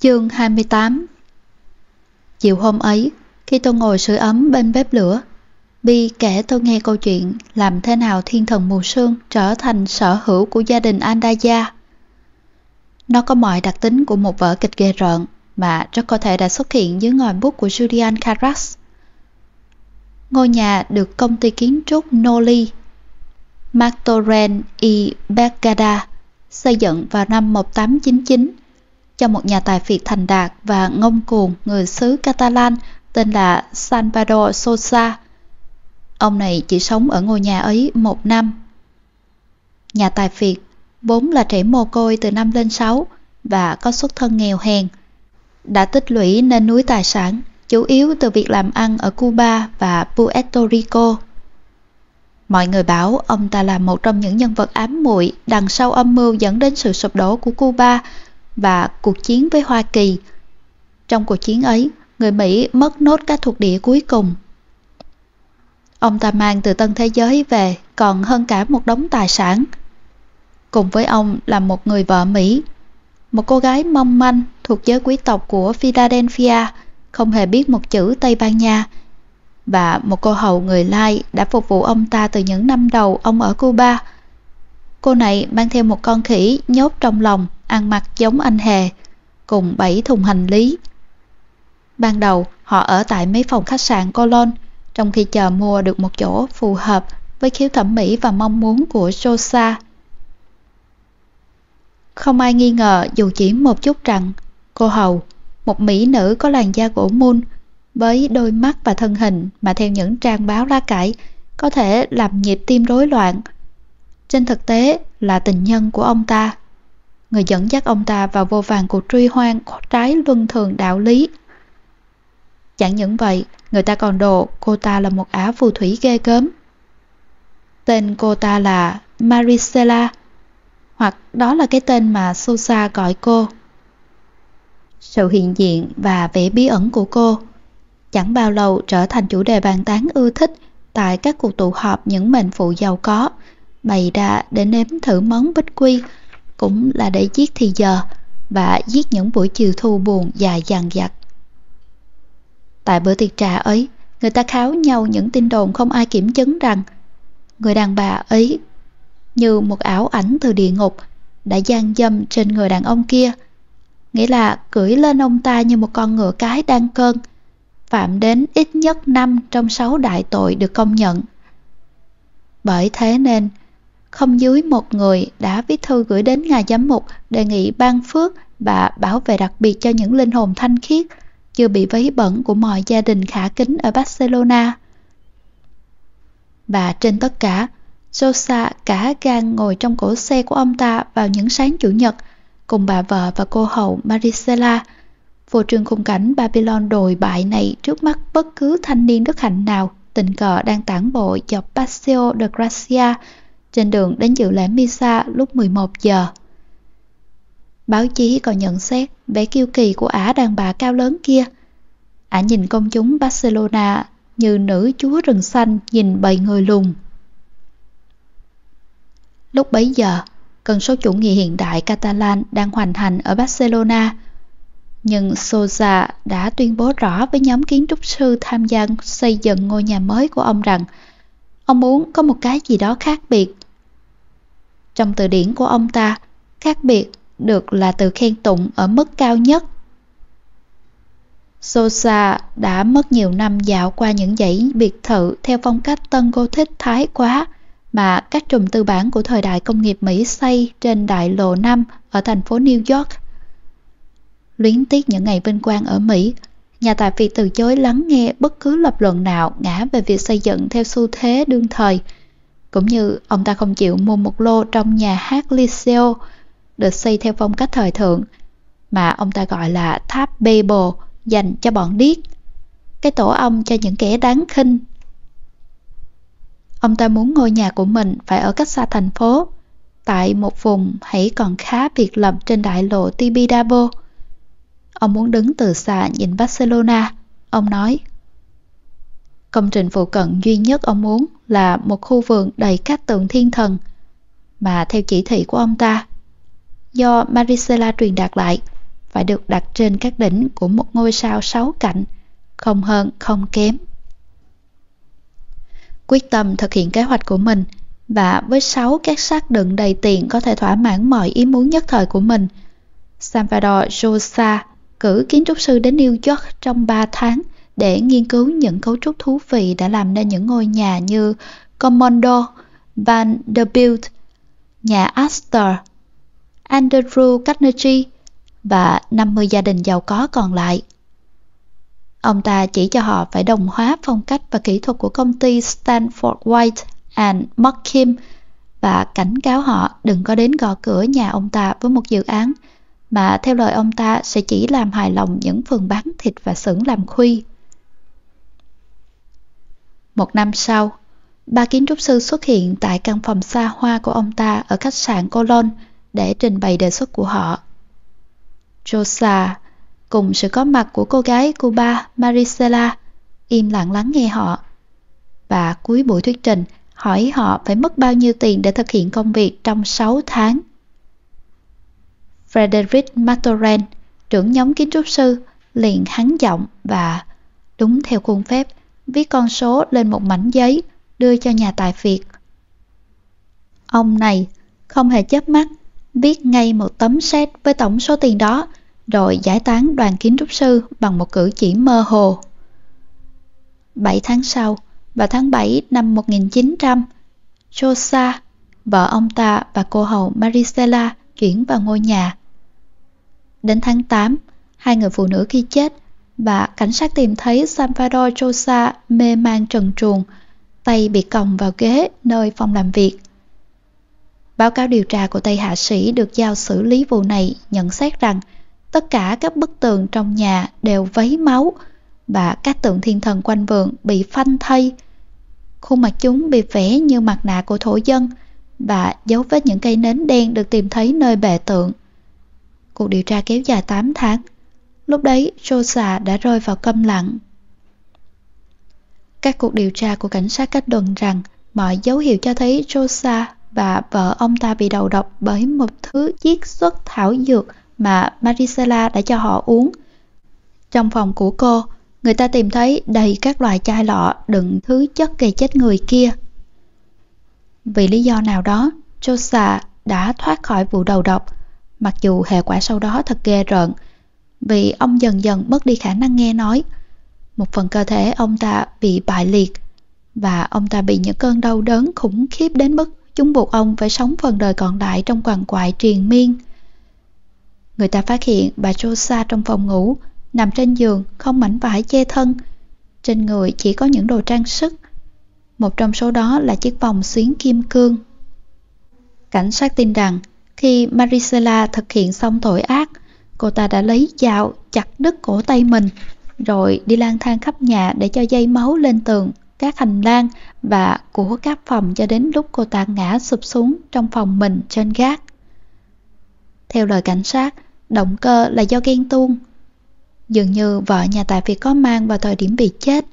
Chương 28 Chiều hôm ấy, khi tôi ngồi sưởi ấm bên bếp lửa, Bi kể tôi nghe câu chuyện làm thế nào thiên thần mù sương trở thành sở hữu của gia đình Andaya. Nó có mọi đặc tính của một vở kịch ghê rợn mà rất có thể đã xuất hiện dưới ngòi bút của Julian Carras. Ngôi nhà được công ty kiến trúc Noli Martoren y Bergada xây dựng vào năm 1899 cho một nhà tài phiệt thành đạt và ngông cuồng người xứ Catalan tên là Salvador Sosa. Ông này chỉ sống ở ngôi nhà ấy một năm. Nhà tài phiệt vốn là trẻ mồ côi từ năm lên 6 và có xuất thân nghèo hèn. Đã tích lũy nên núi tài sản, chủ yếu từ việc làm ăn ở Cuba và Puerto Rico. Mọi người bảo ông ta là một trong những nhân vật ám muội đằng sau âm mưu dẫn đến sự sụp đổ của Cuba và cuộc chiến với Hoa Kỳ. Trong cuộc chiến ấy, người Mỹ mất nốt các thuộc địa cuối cùng. Ông ta mang từ tân thế giới về còn hơn cả một đống tài sản. Cùng với ông là một người vợ Mỹ, một cô gái mong manh thuộc giới quý tộc của Philadelphia, không hề biết một chữ Tây Ban Nha, và một cô hầu người Lai đã phục vụ ông ta từ những năm đầu ông ở Cuba. Cô này mang theo một con khỉ nhốt trong lòng, ăn mặc giống anh hề, cùng bảy thùng hành lý. Ban đầu, họ ở tại mấy phòng khách sạn Colon, trong khi chờ mua được một chỗ phù hợp với khiếu thẩm mỹ và mong muốn của Sosa. Không ai nghi ngờ dù chỉ một chút rằng cô hầu, một mỹ nữ có làn da gỗ mun, với đôi mắt và thân hình mà theo những trang báo lá cải có thể làm nhịp tim rối loạn. Trên thực tế là tình nhân của ông ta. Người dẫn dắt ông ta vào vô vàng cuộc truy hoang trái luân thường đạo lý. Chẳng những vậy, người ta còn đồ cô ta là một ả phù thủy ghê gớm. Tên cô ta là Maricela, hoặc đó là cái tên mà Sosa gọi cô. Sự hiện diện và vẻ bí ẩn của cô chẳng bao lâu trở thành chủ đề bàn tán ưa thích tại các cuộc tụ họp những mệnh phụ giàu có, bày ra để nếm thử món bích quy, cũng là để giết thì giờ và giết những buổi chiều thu buồn dài dằn dặt. Tại bữa tiệc trà ấy, người ta kháo nhau những tin đồn không ai kiểm chứng rằng người đàn bà ấy như một ảo ảnh từ địa ngục đã gian dâm trên người đàn ông kia, nghĩa là cưỡi lên ông ta như một con ngựa cái đang cơn, phạm đến ít nhất 5 trong 6 đại tội được công nhận. Bởi thế nên, không dưới một người đã viết thư gửi đến ngài giám mục đề nghị ban phước và bảo vệ đặc biệt cho những linh hồn thanh khiết chưa bị vấy bẩn của mọi gia đình khả kính ở Barcelona. Và trên tất cả, Sosa cả gan ngồi trong cổ xe của ông ta vào những sáng chủ nhật cùng bà vợ và cô hầu Maricela Vô trường khung cảnh Babylon đồi bại này trước mắt bất cứ thanh niên đức hạnh nào tình cờ đang tản bộ dọc Paseo de Gracia trên đường đến dự lễ Misa lúc 11 giờ. Báo chí còn nhận xét vẻ kiêu kỳ của ả đàn bà cao lớn kia. Ả nhìn công chúng Barcelona như nữ chúa rừng xanh nhìn bầy người lùn. Lúc bấy giờ, cần số chủ nghĩa hiện đại Catalan đang hoành hành ở Barcelona – nhưng Sosa đã tuyên bố rõ với nhóm kiến trúc sư tham gia xây dựng ngôi nhà mới của ông rằng ông muốn có một cái gì đó khác biệt. Trong từ điển của ông ta, khác biệt được là từ khen tụng ở mức cao nhất. Sosa đã mất nhiều năm dạo qua những dãy biệt thự theo phong cách tân Gothic thái quá mà các trùm tư bản của thời đại công nghiệp Mỹ xây trên đại lộ 5 ở thành phố New York luyến tiếc những ngày vinh quang ở Mỹ, nhà tài phiệt từ chối lắng nghe bất cứ lập luận nào ngã về việc xây dựng theo xu thế đương thời. Cũng như ông ta không chịu mua một lô trong nhà hát Liceo được xây theo phong cách thời thượng, mà ông ta gọi là tháp Babel dành cho bọn điếc, cái tổ ong cho những kẻ đáng khinh. Ông ta muốn ngôi nhà của mình phải ở cách xa thành phố, tại một vùng hãy còn khá biệt lập trên đại lộ Tibidabo. Ông muốn đứng từ xa nhìn Barcelona. Ông nói, Công trình phụ cận duy nhất ông muốn là một khu vườn đầy các tượng thiên thần, mà theo chỉ thị của ông ta, do Maricela truyền đạt lại, phải được đặt trên các đỉnh của một ngôi sao sáu cạnh, không hơn không kém. Quyết tâm thực hiện kế hoạch của mình và với sáu các xác đựng đầy tiền có thể thỏa mãn mọi ý muốn nhất thời của mình, Salvador Josa cử kiến trúc sư đến New York trong 3 tháng để nghiên cứu những cấu trúc thú vị đã làm nên những ngôi nhà như Commodore, Vanderbilt, nhà Astor, Andrew Carnegie và 50 gia đình giàu có còn lại. Ông ta chỉ cho họ phải đồng hóa phong cách và kỹ thuật của công ty Stanford White and McKim và cảnh cáo họ đừng có đến gõ cửa nhà ông ta với một dự án mà theo lời ông ta sẽ chỉ làm hài lòng những phường bán thịt và xưởng làm khuy. Một năm sau, ba kiến trúc sư xuất hiện tại căn phòng xa hoa của ông ta ở khách sạn Cologne để trình bày đề xuất của họ. Rosa cùng sự có mặt của cô gái Cuba Maricela, im lặng lắng nghe họ. Và cuối buổi thuyết trình, hỏi họ phải mất bao nhiêu tiền để thực hiện công việc trong 6 tháng. Frederick Matoren, trưởng nhóm kiến trúc sư, liền hắn giọng và đúng theo khuôn phép viết con số lên một mảnh giấy đưa cho nhà tài phiệt. Ông này không hề chớp mắt, viết ngay một tấm xét với tổng số tiền đó, rồi giải tán đoàn kiến trúc sư bằng một cử chỉ mơ hồ. 7 tháng sau, vào tháng 7 năm 1900, Chosa, vợ ông ta và cô hầu Maricela chuyển vào ngôi nhà. Đến tháng 8, hai người phụ nữ khi chết và cảnh sát tìm thấy Salvador Chosa mê man trần truồng, tay bị còng vào ghế nơi phòng làm việc. Báo cáo điều tra của Tây Hạ Sĩ được giao xử lý vụ này nhận xét rằng tất cả các bức tường trong nhà đều vấy máu và các tượng thiên thần quanh vườn bị phanh thay. Khuôn mặt chúng bị vẽ như mặt nạ của thổ dân và dấu vết những cây nến đen được tìm thấy nơi bệ tượng. Cuộc điều tra kéo dài 8 tháng. Lúc đấy, Rosa dạ đã rơi vào câm lặng. Các cuộc điều tra của cảnh sát kết luận rằng mọi dấu hiệu cho thấy Rosa dạ và vợ ông ta bị đầu độc bởi một thứ chiết xuất thảo dược mà Marisela đã cho họ uống. Trong phòng của cô, người ta tìm thấy đầy các loại chai lọ đựng thứ chất gây chết người kia. Vì lý do nào đó, Josa dạ đã thoát khỏi vụ đầu độc, mặc dù hệ quả sau đó thật ghê rợn, vì ông dần dần mất đi khả năng nghe nói. Một phần cơ thể ông ta bị bại liệt và ông ta bị những cơn đau đớn khủng khiếp đến mức chúng buộc ông phải sống phần đời còn lại trong quằn quại triền miên. Người ta phát hiện bà Chosa trong phòng ngủ, nằm trên giường, không mảnh vải che thân. Trên người chỉ có những đồ trang sức. Một trong số đó là chiếc vòng xuyến kim cương. Cảnh sát tin rằng khi Marisela thực hiện xong tội ác, cô ta đã lấy dao chặt đứt cổ tay mình, rồi đi lang thang khắp nhà để cho dây máu lên tường, các hành lang và của các phòng cho đến lúc cô ta ngã sụp xuống trong phòng mình trên gác. Theo lời cảnh sát, động cơ là do ghen tuông. Dường như vợ nhà tài phiệt có mang vào thời điểm bị chết.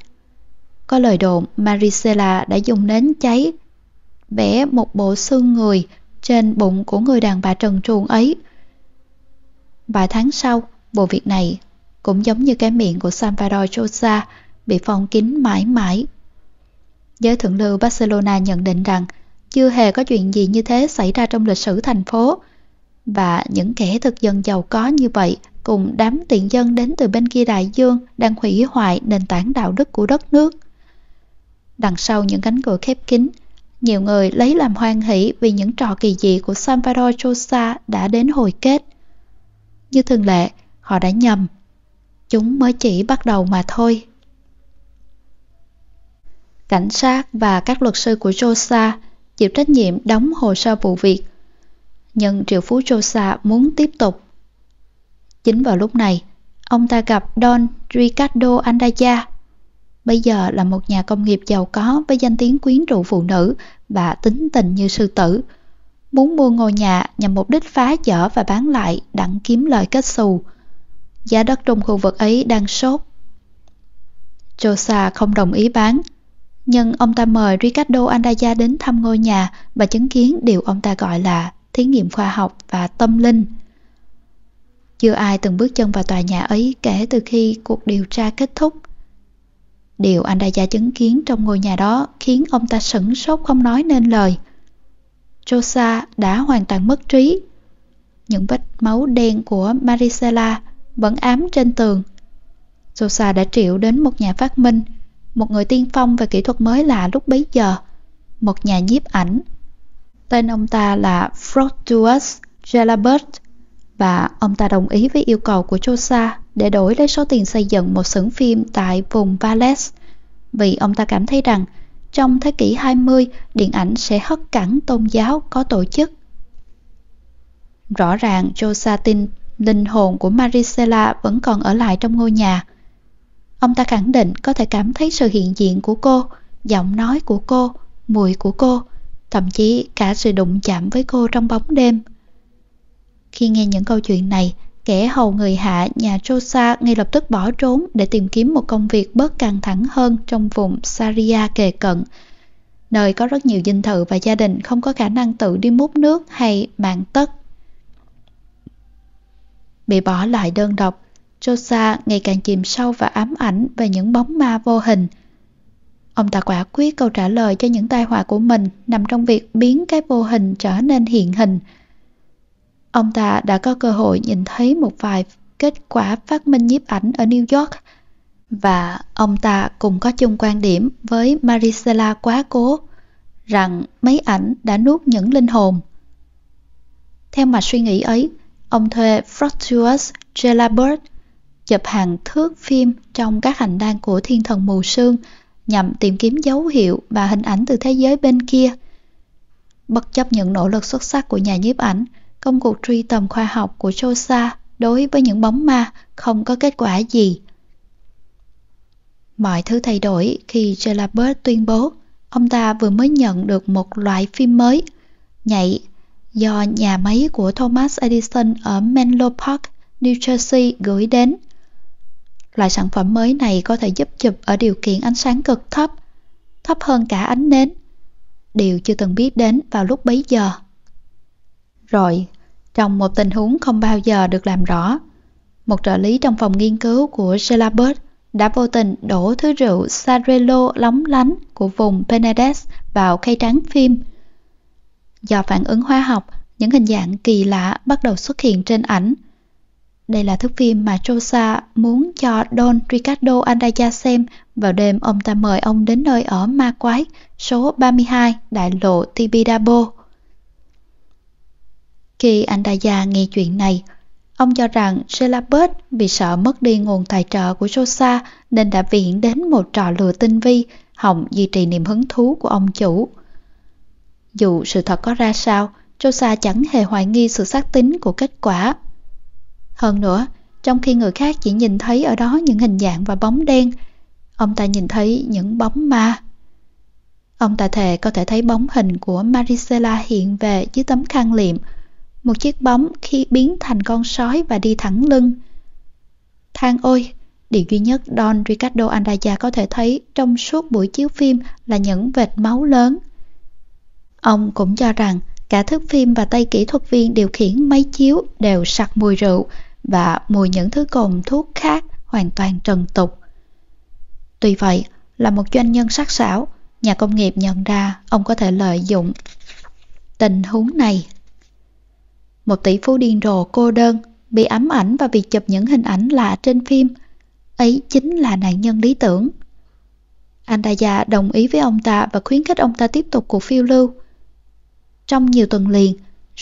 Có lời đồn Maricela đã dùng nến cháy vẽ một bộ xương người trên bụng của người đàn bà trần truồng ấy. Vài tháng sau, vụ việc này cũng giống như cái miệng của Salvador Chosa bị phong kín mãi mãi. Giới thượng lưu Barcelona nhận định rằng chưa hề có chuyện gì như thế xảy ra trong lịch sử thành phố và những kẻ thực dân giàu có như vậy cùng đám tiện dân đến từ bên kia đại dương đang hủy hoại nền tảng đạo đức của đất nước. Đằng sau những cánh cửa khép kín, nhiều người lấy làm hoan hỷ vì những trò kỳ dị của Salvador Chosa đã đến hồi kết. Như thường lệ, họ đã nhầm. Chúng mới chỉ bắt đầu mà thôi. Cảnh sát và các luật sư của Chosa chịu trách nhiệm đóng hồ sơ vụ việc. Nhưng triệu phú Chosa muốn tiếp tục. Chính vào lúc này, ông ta gặp Don Ricardo Andaya, bây giờ là một nhà công nghiệp giàu có với danh tiếng quyến rũ phụ nữ và tính tình như sư tử, muốn mua ngôi nhà nhằm mục đích phá dỡ và bán lại đặng kiếm lời kết xù. Giá đất trong khu vực ấy đang sốt. Chosa không đồng ý bán, nhưng ông ta mời Ricardo Andaya đến thăm ngôi nhà và chứng kiến điều ông ta gọi là thí nghiệm khoa học và tâm linh. Chưa ai từng bước chân vào tòa nhà ấy kể từ khi cuộc điều tra kết thúc. Điều Andaya chứng kiến trong ngôi nhà đó khiến ông ta sửng sốt không nói nên lời. Josa đã hoàn toàn mất trí. Những vết máu đen của Maricela vẫn ám trên tường. Josa đã triệu đến một nhà phát minh, một người tiên phong về kỹ thuật mới lạ lúc bấy giờ, một nhà nhiếp ảnh. Tên ông ta là Frotuus Jalabert và ông ta đồng ý với yêu cầu của Josa để đổi lấy số tiền xây dựng một xưởng phim tại vùng Valles vì ông ta cảm thấy rằng trong thế kỷ 20 điện ảnh sẽ hất cẳng tôn giáo có tổ chức. Rõ ràng Josa tin linh hồn của Maricela vẫn còn ở lại trong ngôi nhà. Ông ta khẳng định có thể cảm thấy sự hiện diện của cô, giọng nói của cô, mùi của cô, thậm chí cả sự đụng chạm với cô trong bóng đêm. Khi nghe những câu chuyện này, kẻ hầu người hạ nhà Josa ngay lập tức bỏ trốn để tìm kiếm một công việc bớt căng thẳng hơn trong vùng Saria kề cận, nơi có rất nhiều dinh thự và gia đình không có khả năng tự đi múc nước hay mạng tất. Bị bỏ lại đơn độc, Josa ngày càng chìm sâu và ám ảnh về những bóng ma vô hình. Ông ta quả quyết câu trả lời cho những tai họa của mình nằm trong việc biến cái vô hình trở nên hiện hình, Ông ta đã có cơ hội nhìn thấy một vài kết quả phát minh nhiếp ảnh ở New York và ông ta cùng có chung quan điểm với Maricela quá cố rằng mấy ảnh đã nuốt những linh hồn. Theo mặt suy nghĩ ấy, ông thuê Fructuous Gelabert chụp hàng thước phim trong các hành lang của thiên thần mù sương nhằm tìm kiếm dấu hiệu và hình ảnh từ thế giới bên kia. Bất chấp những nỗ lực xuất sắc của nhà nhiếp ảnh, công cuộc truy tầm khoa học của Chosa đối với những bóng ma không có kết quả gì. Mọi thứ thay đổi khi Gelabert tuyên bố ông ta vừa mới nhận được một loại phim mới, nhạy, do nhà máy của Thomas Edison ở Menlo Park, New Jersey gửi đến. Loại sản phẩm mới này có thể giúp chụp ở điều kiện ánh sáng cực thấp, thấp hơn cả ánh nến, điều chưa từng biết đến vào lúc bấy giờ. Rồi, trong một tình huống không bao giờ được làm rõ, một trợ lý trong phòng nghiên cứu của Gelabert đã vô tình đổ thứ rượu Sarello lóng lánh của vùng Penedès vào khay trắng phim. Do phản ứng hóa học, những hình dạng kỳ lạ bắt đầu xuất hiện trên ảnh. Đây là thước phim mà Trosa muốn cho Don Ricardo Andaya xem vào đêm ông ta mời ông đến nơi ở ma quái số 32 đại lộ Tibidabo. Khi anh Đại gia nghe chuyện này, ông cho rằng Gelabert vì sợ mất đi nguồn tài trợ của Sosa nên đã viện đến một trò lừa tinh vi, hỏng duy trì niềm hứng thú của ông chủ. Dù sự thật có ra sao, Sosa chẳng hề hoài nghi sự xác tín của kết quả. Hơn nữa, trong khi người khác chỉ nhìn thấy ở đó những hình dạng và bóng đen, ông ta nhìn thấy những bóng ma. Ông ta thề có thể thấy bóng hình của Maricela hiện về dưới tấm khăn liệm, một chiếc bóng khi biến thành con sói và đi thẳng lưng. Thang ôi, điều duy nhất Don Ricardo Andaya có thể thấy trong suốt buổi chiếu phim là những vệt máu lớn. Ông cũng cho rằng cả thước phim và tay kỹ thuật viên điều khiển máy chiếu đều sặc mùi rượu và mùi những thứ cồn thuốc khác hoàn toàn trần tục. Tuy vậy, là một doanh nhân sắc sảo, nhà công nghiệp nhận ra ông có thể lợi dụng tình huống này một tỷ phú điên rồ cô đơn, bị ám ảnh và việc chụp những hình ảnh lạ trên phim. Ấy chính là nạn nhân lý tưởng. Andaya đồng ý với ông ta và khuyến khích ông ta tiếp tục cuộc phiêu lưu. Trong nhiều tuần liền,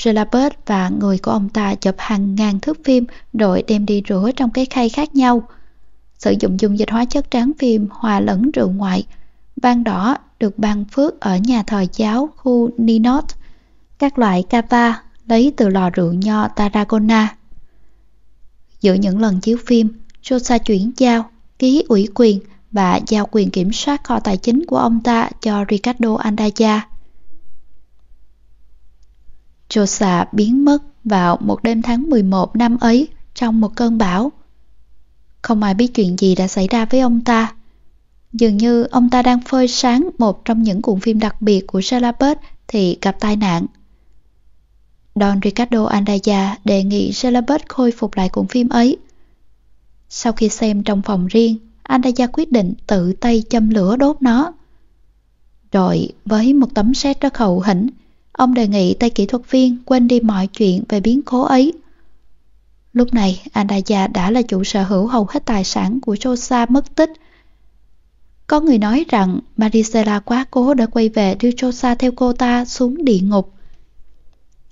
Gelabert và người của ông ta chụp hàng ngàn thước phim rồi đem đi rửa trong cái khay khác nhau. Sử dụng dung dịch hóa chất tráng phim hòa lẫn rượu ngoại. Ban đỏ được ban phước ở nhà thờ giáo khu Ninot. Các loại cava lấy từ lò rượu nho Tarragona. Giữa những lần chiếu phim, Sosa chuyển giao, ký ủy quyền và giao quyền kiểm soát kho tài chính của ông ta cho Ricardo Andaya. Sosa biến mất vào một đêm tháng 11 năm ấy trong một cơn bão. Không ai biết chuyện gì đã xảy ra với ông ta. Dường như ông ta đang phơi sáng một trong những cuộn phim đặc biệt của Salabert thì gặp tai nạn. Don Ricardo Andaya đề nghị Gelabert khôi phục lại cuộn phim ấy. Sau khi xem trong phòng riêng, Andaya quyết định tự tay châm lửa đốt nó. Rồi với một tấm xét rất hậu hĩnh, ông đề nghị tay kỹ thuật viên quên đi mọi chuyện về biến cố ấy. Lúc này, Andaya đã là chủ sở hữu hầu hết tài sản của Chosa mất tích. Có người nói rằng Marisela quá cố đã quay về đưa Chosa theo cô ta xuống địa ngục.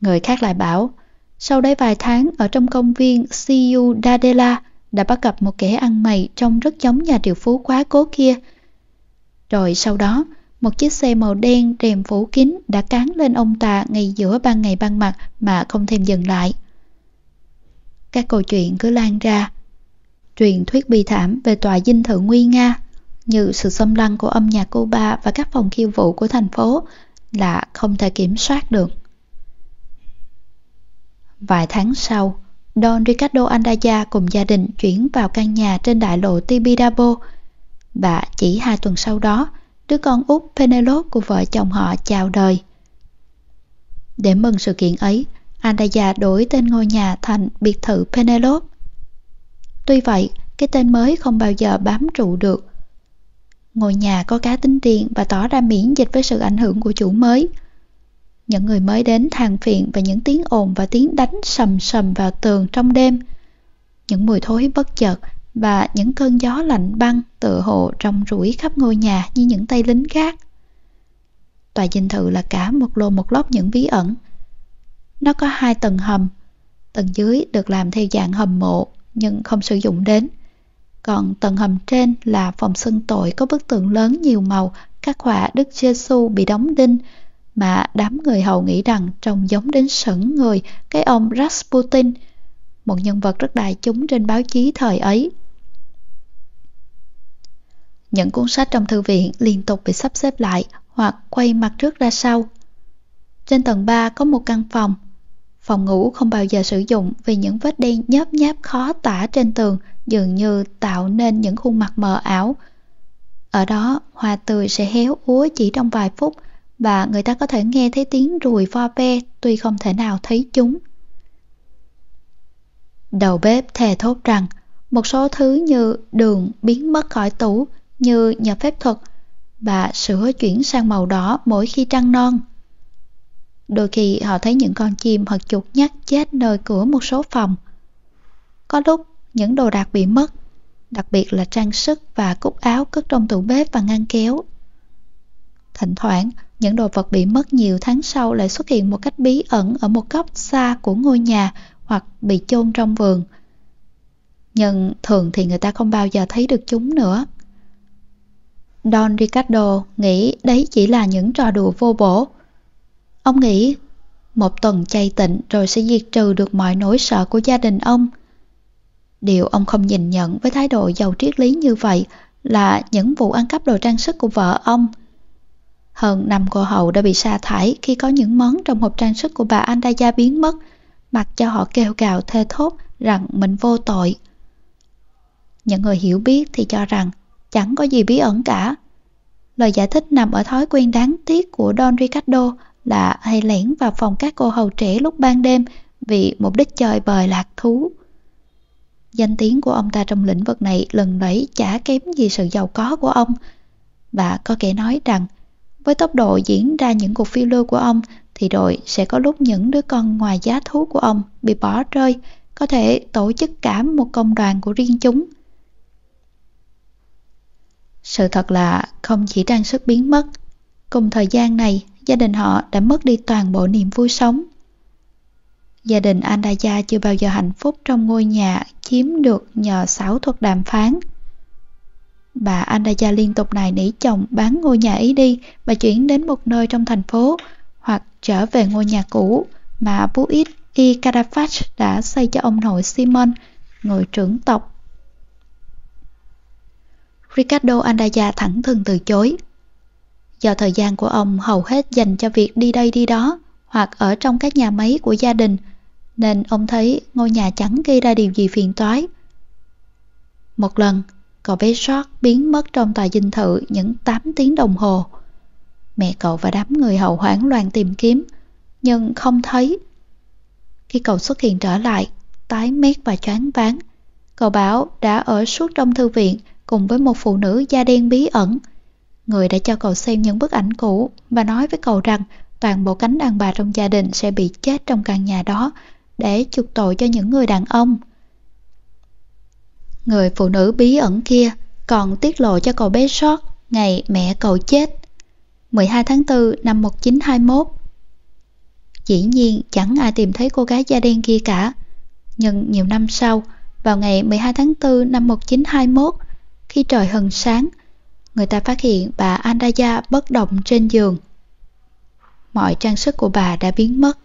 Người khác lại bảo, sau đấy vài tháng ở trong công viên Ciudadela đã bắt gặp một kẻ ăn mày trông rất giống nhà triệu phú quá cố kia. Rồi sau đó, một chiếc xe màu đen rèm phủ kín đã cán lên ông ta ngay giữa ban ngày ban mặt mà không thêm dừng lại. Các câu chuyện cứ lan ra. Truyền thuyết bi thảm về tòa dinh thự nguy nga, như sự xâm lăng của âm nhạc Cuba và các phòng khiêu vũ của thành phố là không thể kiểm soát được. Vài tháng sau, Don Ricardo Andaya cùng gia đình chuyển vào căn nhà trên đại lộ Tibidabo và chỉ hai tuần sau đó, đứa con út Penelope của vợ chồng họ chào đời. Để mừng sự kiện ấy, Andaya đổi tên ngôi nhà thành biệt thự Penelope. Tuy vậy, cái tên mới không bao giờ bám trụ được. Ngôi nhà có cá tính riêng và tỏ ra miễn dịch với sự ảnh hưởng của chủ mới. Những người mới đến than phiền về những tiếng ồn và tiếng đánh sầm sầm vào tường trong đêm. Những mùi thối bất chợt và những cơn gió lạnh băng tựa hồ trong rủi khắp ngôi nhà như những tay lính gác. Tòa dinh thự là cả một lô một lóc những bí ẩn. Nó có hai tầng hầm. Tầng dưới được làm theo dạng hầm mộ nhưng không sử dụng đến. Còn tầng hầm trên là phòng sân tội có bức tượng lớn nhiều màu, các họa Đức Giêsu bị đóng đinh, mà đám người hầu nghĩ rằng trông giống đến sững người cái ông Rasputin, một nhân vật rất đại chúng trên báo chí thời ấy. Những cuốn sách trong thư viện liên tục bị sắp xếp lại hoặc quay mặt trước ra sau. Trên tầng 3 có một căn phòng. Phòng ngủ không bao giờ sử dụng vì những vết đen nhớp nháp khó tả trên tường dường như tạo nên những khuôn mặt mờ ảo. Ở đó, hoa tươi sẽ héo úa chỉ trong vài phút và người ta có thể nghe thấy tiếng rùi vo ve tuy không thể nào thấy chúng. Đầu bếp thề thốt rằng một số thứ như đường biến mất khỏi tủ như nhập phép thuật và sữa chuyển sang màu đỏ mỗi khi trăng non. Đôi khi họ thấy những con chim hoặc chuột nhắt chết nơi cửa một số phòng. Có lúc những đồ đạc bị mất, đặc biệt là trang sức và cúc áo cất trong tủ bếp và ngăn kéo. Thỉnh thoảng, những đồ vật bị mất nhiều tháng sau lại xuất hiện một cách bí ẩn ở một góc xa của ngôi nhà hoặc bị chôn trong vườn. Nhưng thường thì người ta không bao giờ thấy được chúng nữa. Don Ricardo nghĩ đấy chỉ là những trò đùa vô bổ. Ông nghĩ, một tuần chay tịnh rồi sẽ diệt trừ được mọi nỗi sợ của gia đình ông. Điều ông không nhìn nhận với thái độ giàu triết lý như vậy là những vụ ăn cắp đồ trang sức của vợ ông – hơn năm cô hầu đã bị sa thải khi có những món trong hộp trang sức của bà Andaya biến mất, mặc cho họ kêu gào thê thốt rằng mình vô tội. Những người hiểu biết thì cho rằng chẳng có gì bí ẩn cả. Lời giải thích nằm ở thói quen đáng tiếc của Don Ricardo là hay lẻn vào phòng các cô hầu trẻ lúc ban đêm vì mục đích chơi bời lạc thú. Danh tiếng của ông ta trong lĩnh vực này lần lẫy chả kém gì sự giàu có của ông. Và có kẻ nói rằng với tốc độ diễn ra những cuộc phiêu lưu của ông thì đội sẽ có lúc những đứa con ngoài giá thú của ông bị bỏ rơi, có thể tổ chức cả một công đoàn của riêng chúng. Sự thật là không chỉ trang sức biến mất, cùng thời gian này gia đình họ đã mất đi toàn bộ niềm vui sống. Gia đình Andaya chưa bao giờ hạnh phúc trong ngôi nhà chiếm được nhờ xảo thuật đàm phán. Bà Andaya liên tục nài nỉ chồng bán ngôi nhà ấy đi và chuyển đến một nơi trong thành phố hoặc trở về ngôi nhà cũ mà Buit I Kadafach đã xây cho ông nội Simon, người trưởng tộc. Ricardo Andaya thẳng thừng từ chối. Do thời gian của ông hầu hết dành cho việc đi đây đi đó hoặc ở trong các nhà máy của gia đình, nên ông thấy ngôi nhà chẳng gây ra điều gì phiền toái. Một lần, Cậu bé George biến mất trong tòa dinh thự những 8 tiếng đồng hồ. Mẹ cậu và đám người hầu hoảng loạn tìm kiếm, nhưng không thấy. Khi cậu xuất hiện trở lại, tái mét và choáng váng. Cậu bảo đã ở suốt trong thư viện cùng với một phụ nữ da đen bí ẩn. Người đã cho cậu xem những bức ảnh cũ và nói với cậu rằng toàn bộ cánh đàn bà trong gia đình sẽ bị chết trong căn nhà đó để chuộc tội cho những người đàn ông. Người phụ nữ bí ẩn kia còn tiết lộ cho cậu bé sót ngày mẹ cậu chết 12 tháng 4 năm 1921. Dĩ nhiên chẳng ai tìm thấy cô gái da đen kia cả. Nhưng nhiều năm sau, vào ngày 12 tháng 4 năm 1921, khi trời hừng sáng, người ta phát hiện bà Andaya bất động trên giường. Mọi trang sức của bà đã biến mất.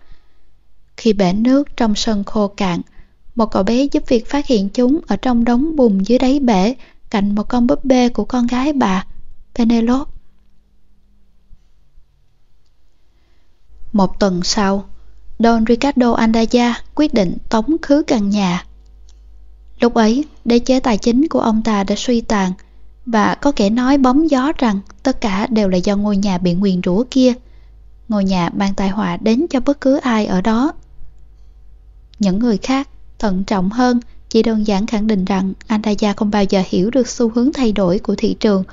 Khi bể nước trong sân khô cạn, một cậu bé giúp việc phát hiện chúng ở trong đống bùn dưới đáy bể cạnh một con búp bê của con gái bà, Penelope. Một tuần sau, Don Ricardo Andaya quyết định tống khứ căn nhà. Lúc ấy, đế chế tài chính của ông ta đã suy tàn và có kẻ nói bóng gió rằng tất cả đều là do ngôi nhà bị nguyền rủa kia. Ngôi nhà mang tai họa đến cho bất cứ ai ở đó. Những người khác, thận trọng hơn, chỉ đơn giản khẳng định rằng Andaya không bao giờ hiểu được xu hướng thay đổi của thị trường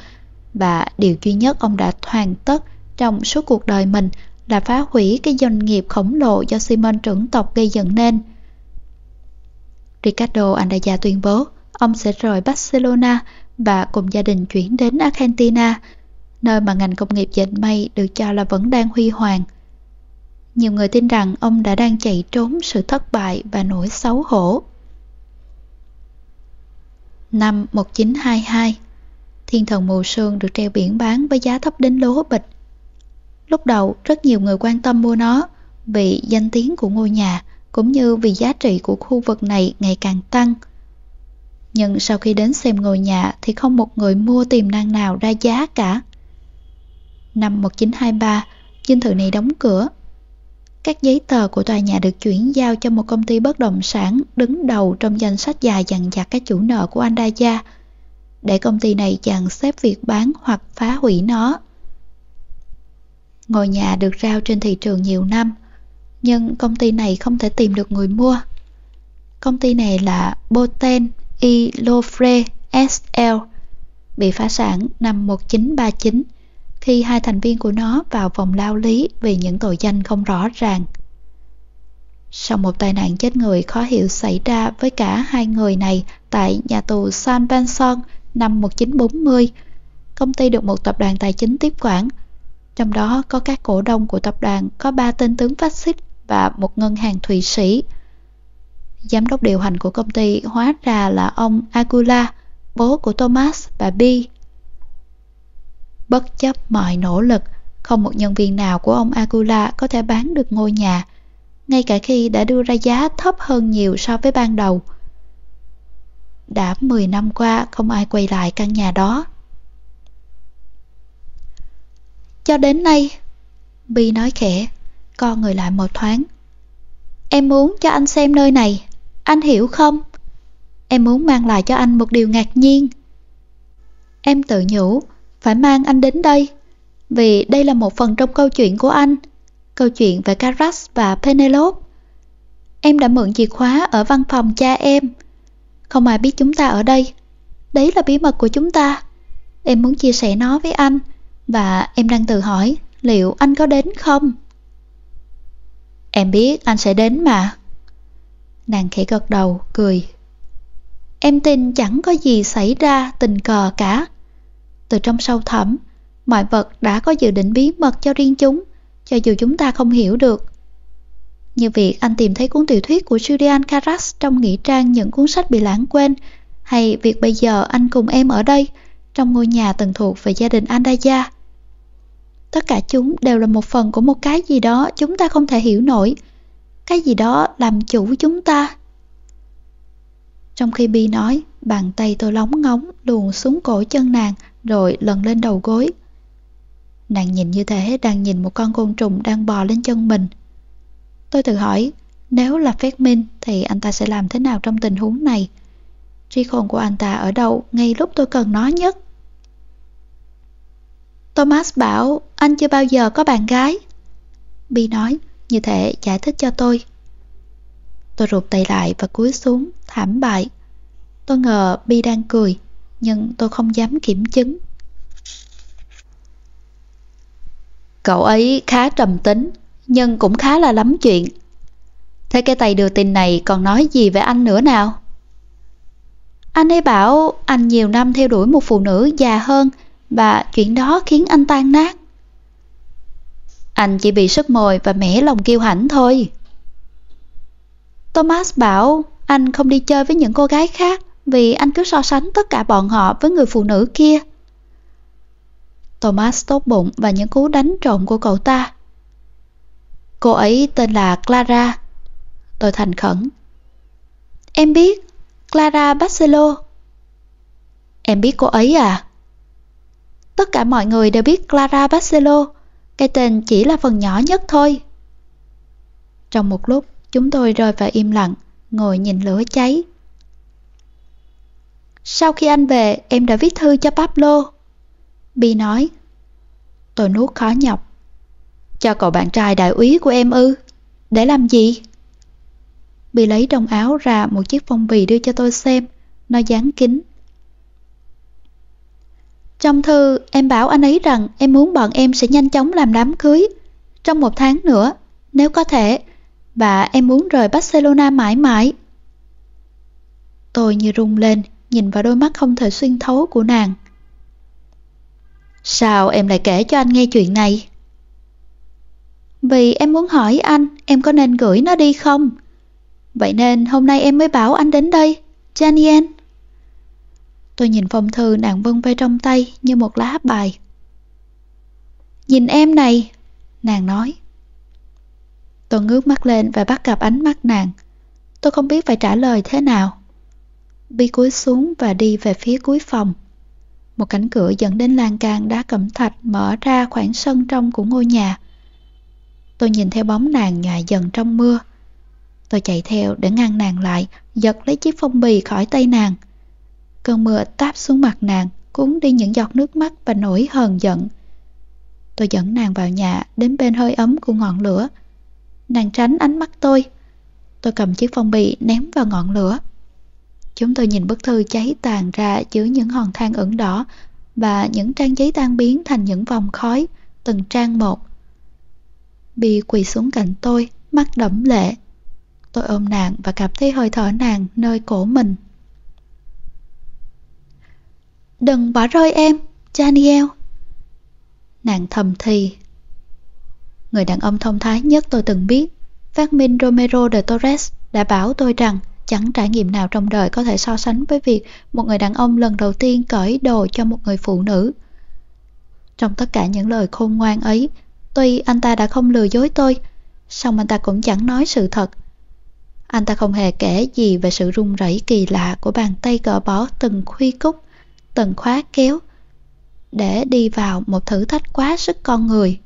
và điều duy nhất ông đã hoàn tất trong suốt cuộc đời mình là phá hủy cái doanh nghiệp khổng lồ do Simon trưởng tộc gây dựng nên. Ricardo Andaya tuyên bố ông sẽ rời Barcelona và cùng gia đình chuyển đến Argentina, nơi mà ngành công nghiệp dệt may được cho là vẫn đang huy hoàng. Nhiều người tin rằng ông đã đang chạy trốn sự thất bại và nỗi xấu hổ. Năm 1922, Thiên thần mù sương được treo biển bán với giá thấp đến lố bịch. Lúc đầu, rất nhiều người quan tâm mua nó vì danh tiếng của ngôi nhà cũng như vì giá trị của khu vực này ngày càng tăng. Nhưng sau khi đến xem ngôi nhà thì không một người mua tiềm năng nào ra giá cả. Năm 1923, dinh thự này đóng cửa. Các giấy tờ của tòa nhà được chuyển giao cho một công ty bất động sản đứng đầu trong danh sách dài dằn dặt các chủ nợ của Andaya để công ty này dàn xếp việc bán hoặc phá hủy nó. Ngôi nhà được rao trên thị trường nhiều năm, nhưng công ty này không thể tìm được người mua. Công ty này là Boten y Lofre SL, bị phá sản năm 1939 khi hai thành viên của nó vào vòng lao lý vì những tội danh không rõ ràng. Sau một tai nạn chết người khó hiểu xảy ra với cả hai người này tại nhà tù San Benson năm 1940, công ty được một tập đoàn tài chính tiếp quản. Trong đó có các cổ đông của tập đoàn có ba tên tướng phát xít và một ngân hàng Thụy Sĩ. Giám đốc điều hành của công ty hóa ra là ông Agula, bố của Thomas và Bi. Bất chấp mọi nỗ lực, không một nhân viên nào của ông Agula có thể bán được ngôi nhà, ngay cả khi đã đưa ra giá thấp hơn nhiều so với ban đầu. Đã 10 năm qua không ai quay lại căn nhà đó. Cho đến nay, Bi nói khẽ, con người lại một thoáng. Em muốn cho anh xem nơi này, anh hiểu không? Em muốn mang lại cho anh một điều ngạc nhiên. Em tự nhủ, phải mang anh đến đây, vì đây là một phần trong câu chuyện của anh, câu chuyện về Caras và Penelope. Em đã mượn chìa khóa ở văn phòng cha em, không ai biết chúng ta ở đây. Đấy là bí mật của chúng ta. Em muốn chia sẻ nó với anh và em đang tự hỏi liệu anh có đến không? Em biết anh sẽ đến mà. Nàng khẽ gật đầu, cười. Em tin chẳng có gì xảy ra tình cờ cả. Từ trong sâu thẳm, mọi vật đã có dự định bí mật cho riêng chúng, cho dù chúng ta không hiểu được. Như việc anh tìm thấy cuốn tiểu thuyết của Julian Carras trong nghĩa trang những cuốn sách bị lãng quên, hay việc bây giờ anh cùng em ở đây, trong ngôi nhà từng thuộc về gia đình Andaya. Tất cả chúng đều là một phần của một cái gì đó chúng ta không thể hiểu nổi. Cái gì đó làm chủ chúng ta. Trong khi Bi nói, bàn tay tôi lóng ngóng luồn xuống cổ chân nàng rồi lần lên đầu gối. Nàng nhìn như thế đang nhìn một con côn trùng đang bò lên chân mình. Tôi tự hỏi, nếu là phép minh thì anh ta sẽ làm thế nào trong tình huống này? Tri khôn của anh ta ở đâu ngay lúc tôi cần nó nhất? Thomas bảo anh chưa bao giờ có bạn gái. Bi nói, như thể giải thích cho tôi. Tôi rụt tay lại và cúi xuống, thảm bại. Tôi ngờ Bi đang cười, nhưng tôi không dám kiểm chứng. Cậu ấy khá trầm tính, nhưng cũng khá là lắm chuyện. Thế cái tay đưa tin này còn nói gì về anh nữa nào? Anh ấy bảo anh nhiều năm theo đuổi một phụ nữ già hơn và chuyện đó khiến anh tan nát. Anh chỉ bị sức mồi và mẻ lòng kiêu hãnh thôi. Thomas bảo anh không đi chơi với những cô gái khác vì anh cứ so sánh tất cả bọn họ với người phụ nữ kia. Thomas tốt bụng và những cú đánh trộn của cậu ta. Cô ấy tên là Clara. Tôi thành khẩn. Em biết, Clara Barcelo. Em biết cô ấy à? Tất cả mọi người đều biết Clara Barcelo. Cái tên chỉ là phần nhỏ nhất thôi. Trong một lúc, chúng tôi rơi vào im lặng, ngồi nhìn lửa cháy. Sau khi anh về, em đã viết thư cho Pablo. Bi nói. Tôi nuốt khó nhọc. Cho cậu bạn trai đại úy của em ư? Để làm gì? Bi lấy trong áo ra một chiếc phong bì đưa cho tôi xem. Nó dán kính. Trong thư, em bảo anh ấy rằng em muốn bọn em sẽ nhanh chóng làm đám cưới. Trong một tháng nữa, nếu có thể. Và em muốn rời Barcelona mãi mãi. Tôi như rung lên, nhìn vào đôi mắt không thể xuyên thấu của nàng. Sao em lại kể cho anh nghe chuyện này? Vì em muốn hỏi anh, em có nên gửi nó đi không? Vậy nên hôm nay em mới bảo anh đến đây, Janien. Tôi nhìn phong thư nàng vân vê trong tay như một lá bài. Nhìn em này, nàng nói. Tôi ngước mắt lên và bắt gặp ánh mắt nàng. Tôi không biết phải trả lời thế nào. Bi cúi xuống và đi về phía cuối phòng. Một cánh cửa dẫn đến lan can đá cẩm thạch mở ra khoảng sân trong của ngôi nhà. Tôi nhìn theo bóng nàng nhòa dần trong mưa. Tôi chạy theo để ngăn nàng lại, giật lấy chiếc phong bì khỏi tay nàng. Cơn mưa táp xuống mặt nàng, cuốn đi những giọt nước mắt và nỗi hờn giận. Tôi dẫn nàng vào nhà, đến bên hơi ấm của ngọn lửa. Nàng tránh ánh mắt tôi. Tôi cầm chiếc phong bì ném vào ngọn lửa. Chúng tôi nhìn bức thư cháy tàn ra dưới những hòn than ửng đỏ và những trang giấy tan biến thành những vòng khói, từng trang một. Bi quỳ xuống cạnh tôi, mắt đẫm lệ. Tôi ôm nàng và cảm thấy hơi thở nàng nơi cổ mình. Đừng bỏ rơi em, Daniel. Nàng thầm thì. Người đàn ông thông thái nhất tôi từng biết, phát minh Romero de Torres đã bảo tôi rằng chẳng trải nghiệm nào trong đời có thể so sánh với việc một người đàn ông lần đầu tiên cởi đồ cho một người phụ nữ. Trong tất cả những lời khôn ngoan ấy, tuy anh ta đã không lừa dối tôi, song anh ta cũng chẳng nói sự thật. Anh ta không hề kể gì về sự run rẩy kỳ lạ của bàn tay gỡ bỏ từng khuy cúc, từng khóa kéo, để đi vào một thử thách quá sức con người.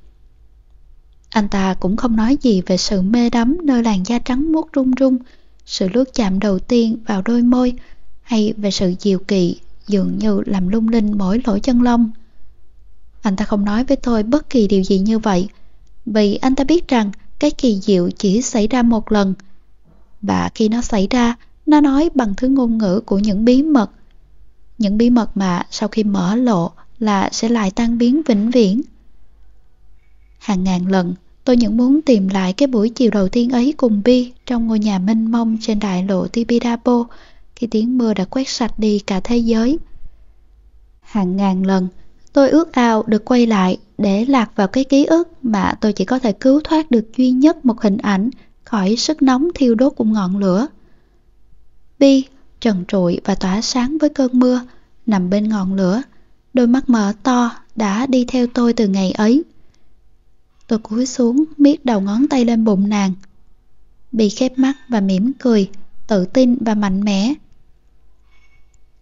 Anh ta cũng không nói gì về sự mê đắm nơi làn da trắng muốt rung rung, sự lướt chạm đầu tiên vào đôi môi, hay về sự diệu kỳ dường như làm lung linh mỗi lỗ chân lông. Anh ta không nói với tôi bất kỳ điều gì như vậy, vì anh ta biết rằng cái kỳ diệu chỉ xảy ra một lần. Và khi nó xảy ra, nó nói bằng thứ ngôn ngữ của những bí mật. Những bí mật mà sau khi mở lộ là sẽ lại tan biến vĩnh viễn. Hàng ngàn lần Tôi những muốn tìm lại cái buổi chiều đầu tiên ấy cùng Bi trong ngôi nhà mênh mông trên đại lộ Tibidabo khi tiếng mưa đã quét sạch đi cả thế giới. Hàng ngàn lần, tôi ước ao được quay lại để lạc vào cái ký ức mà tôi chỉ có thể cứu thoát được duy nhất một hình ảnh khỏi sức nóng thiêu đốt của ngọn lửa. Bi, trần trụi và tỏa sáng với cơn mưa, nằm bên ngọn lửa, đôi mắt mở to đã đi theo tôi từ ngày ấy. Tôi cúi xuống, miết đầu ngón tay lên bụng nàng. Bị khép mắt và mỉm cười, tự tin và mạnh mẽ.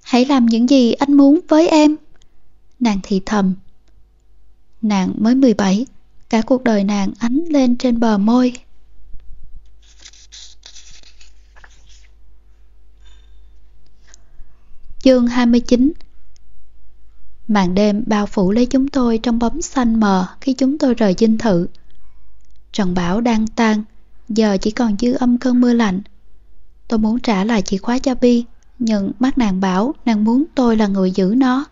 Hãy làm những gì anh muốn với em. Nàng thì thầm. Nàng mới 17, cả cuộc đời nàng ánh lên trên bờ môi. Chương 29 Màn đêm bao phủ lấy chúng tôi trong bóng xanh mờ khi chúng tôi rời dinh thự. Trận bão đang tan, giờ chỉ còn dư âm cơn mưa lạnh. Tôi muốn trả lại chìa khóa cho Bi, nhưng mắt nàng bảo nàng muốn tôi là người giữ nó.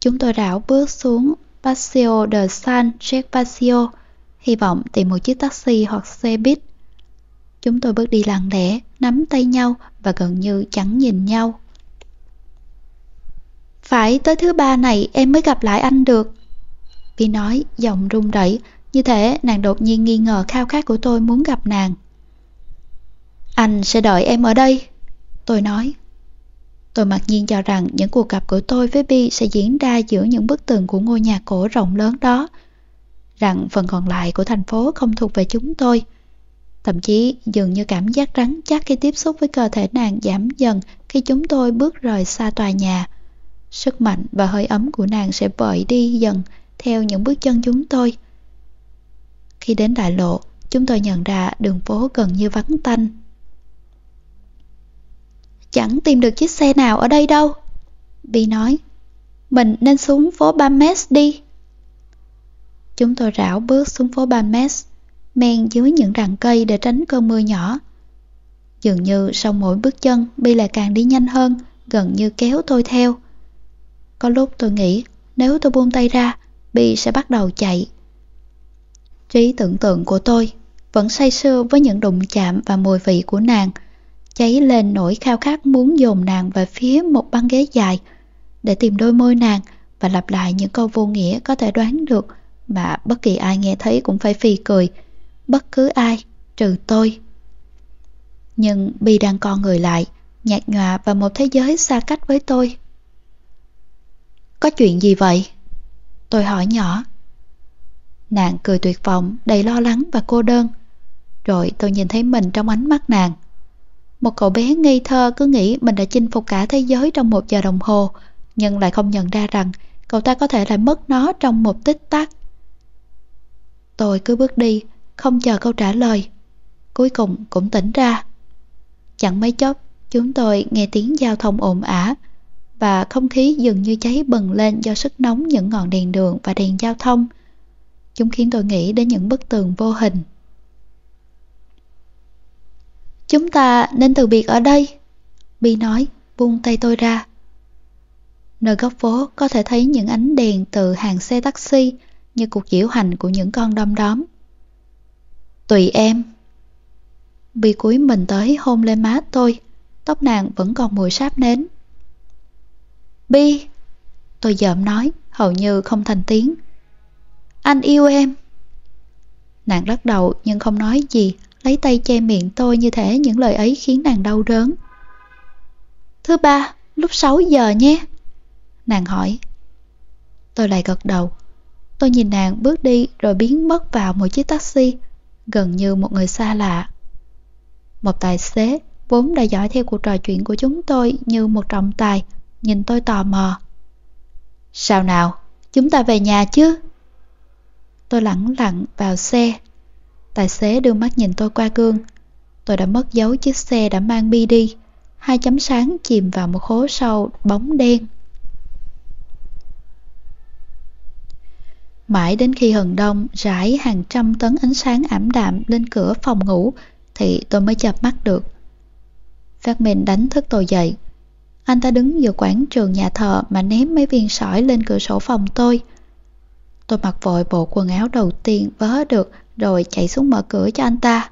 Chúng tôi rảo bước xuống Paseo de San Gervasio, hy vọng tìm một chiếc taxi hoặc xe buýt. Chúng tôi bước đi lặng lẽ, nắm tay nhau và gần như chẳng nhìn nhau. Phải tới thứ ba này em mới gặp lại anh được. Vi nói, giọng run rẩy, như thể nàng đột nhiên nghi ngờ khao khát của tôi muốn gặp nàng. Anh sẽ đợi em ở đây. Tôi nói. Tôi mặc nhiên cho rằng những cuộc gặp của tôi với Bi sẽ diễn ra giữa những bức tường của ngôi nhà cổ rộng lớn đó. Rằng phần còn lại của thành phố không thuộc về chúng tôi. Thậm chí dường như cảm giác rắn chắc khi tiếp xúc với cơ thể nàng giảm dần khi chúng tôi bước rời xa tòa nhà. Sức mạnh và hơi ấm của nàng sẽ vợi đi dần theo những bước chân chúng tôi. Khi đến đại lộ, chúng tôi nhận ra đường phố gần như vắng tanh. Chẳng tìm được chiếc xe nào ở đây đâu. Bi nói, mình nên xuống phố Bames đi. Chúng tôi rảo bước xuống phố Bames, men dưới những rặng cây để tránh cơn mưa nhỏ. Dường như sau mỗi bước chân, Bi lại càng đi nhanh hơn, gần như kéo tôi theo. Có lúc tôi nghĩ, nếu tôi buông tay ra, Bi sẽ bắt đầu chạy. Trí tưởng tượng của tôi vẫn say sưa với những đụng chạm và mùi vị của nàng, cháy lên nỗi khao khát muốn dồn nàng về phía một băng ghế dài để tìm đôi môi nàng và lặp lại những câu vô nghĩa có thể đoán được mà bất kỳ ai nghe thấy cũng phải phì cười, bất cứ ai, trừ tôi. Nhưng Bi đang con người lại, nhạt nhòa vào một thế giới xa cách với tôi. Có chuyện gì vậy? Tôi hỏi nhỏ. Nàng cười tuyệt vọng, đầy lo lắng và cô đơn. Rồi tôi nhìn thấy mình trong ánh mắt nàng. Một cậu bé ngây thơ cứ nghĩ mình đã chinh phục cả thế giới trong một giờ đồng hồ, nhưng lại không nhận ra rằng cậu ta có thể lại mất nó trong một tích tắc. Tôi cứ bước đi, không chờ câu trả lời. Cuối cùng cũng tỉnh ra. Chẳng mấy chốc, chúng tôi nghe tiếng giao thông ồn ả và không khí dường như cháy bừng lên do sức nóng những ngọn đèn đường và đèn giao thông. Chúng khiến tôi nghĩ đến những bức tường vô hình. Chúng ta nên từ biệt ở đây, Bi nói, buông tay tôi ra. Nơi góc phố có thể thấy những ánh đèn từ hàng xe taxi như cuộc diễu hành của những con đom đóm. Tùy em. Bi cúi mình tới hôn lên má tôi, tóc nàng vẫn còn mùi sáp nến. Bi, tôi dợm nói, hầu như không thành tiếng. Anh yêu em. Nàng lắc đầu nhưng không nói gì, lấy tay che miệng tôi như thể những lời ấy khiến nàng đau đớn. Thứ ba, lúc 6 giờ nhé. Nàng hỏi. Tôi lại gật đầu. Tôi nhìn nàng bước đi rồi biến mất vào một chiếc taxi, gần như một người xa lạ. Một tài xế vốn đã dõi theo cuộc trò chuyện của chúng tôi như một trọng tài, nhìn tôi tò mò. Sao nào, chúng ta về nhà chứ? Tôi lẳng lặng vào xe. Tài xế đưa mắt nhìn tôi qua gương. Tôi đã mất dấu chiếc xe đã mang bi đi. Hai chấm sáng chìm vào một hố sâu bóng đen. Mãi đến khi hừng đông rải hàng trăm tấn ánh sáng ảm đạm lên cửa phòng ngủ thì tôi mới chập mắt được. Phát mình đánh thức tôi dậy. Anh ta đứng giữa quảng trường nhà thờ mà ném mấy viên sỏi lên cửa sổ phòng tôi. Tôi mặc vội bộ quần áo đầu tiên vớ được rồi chạy xuống mở cửa cho anh ta.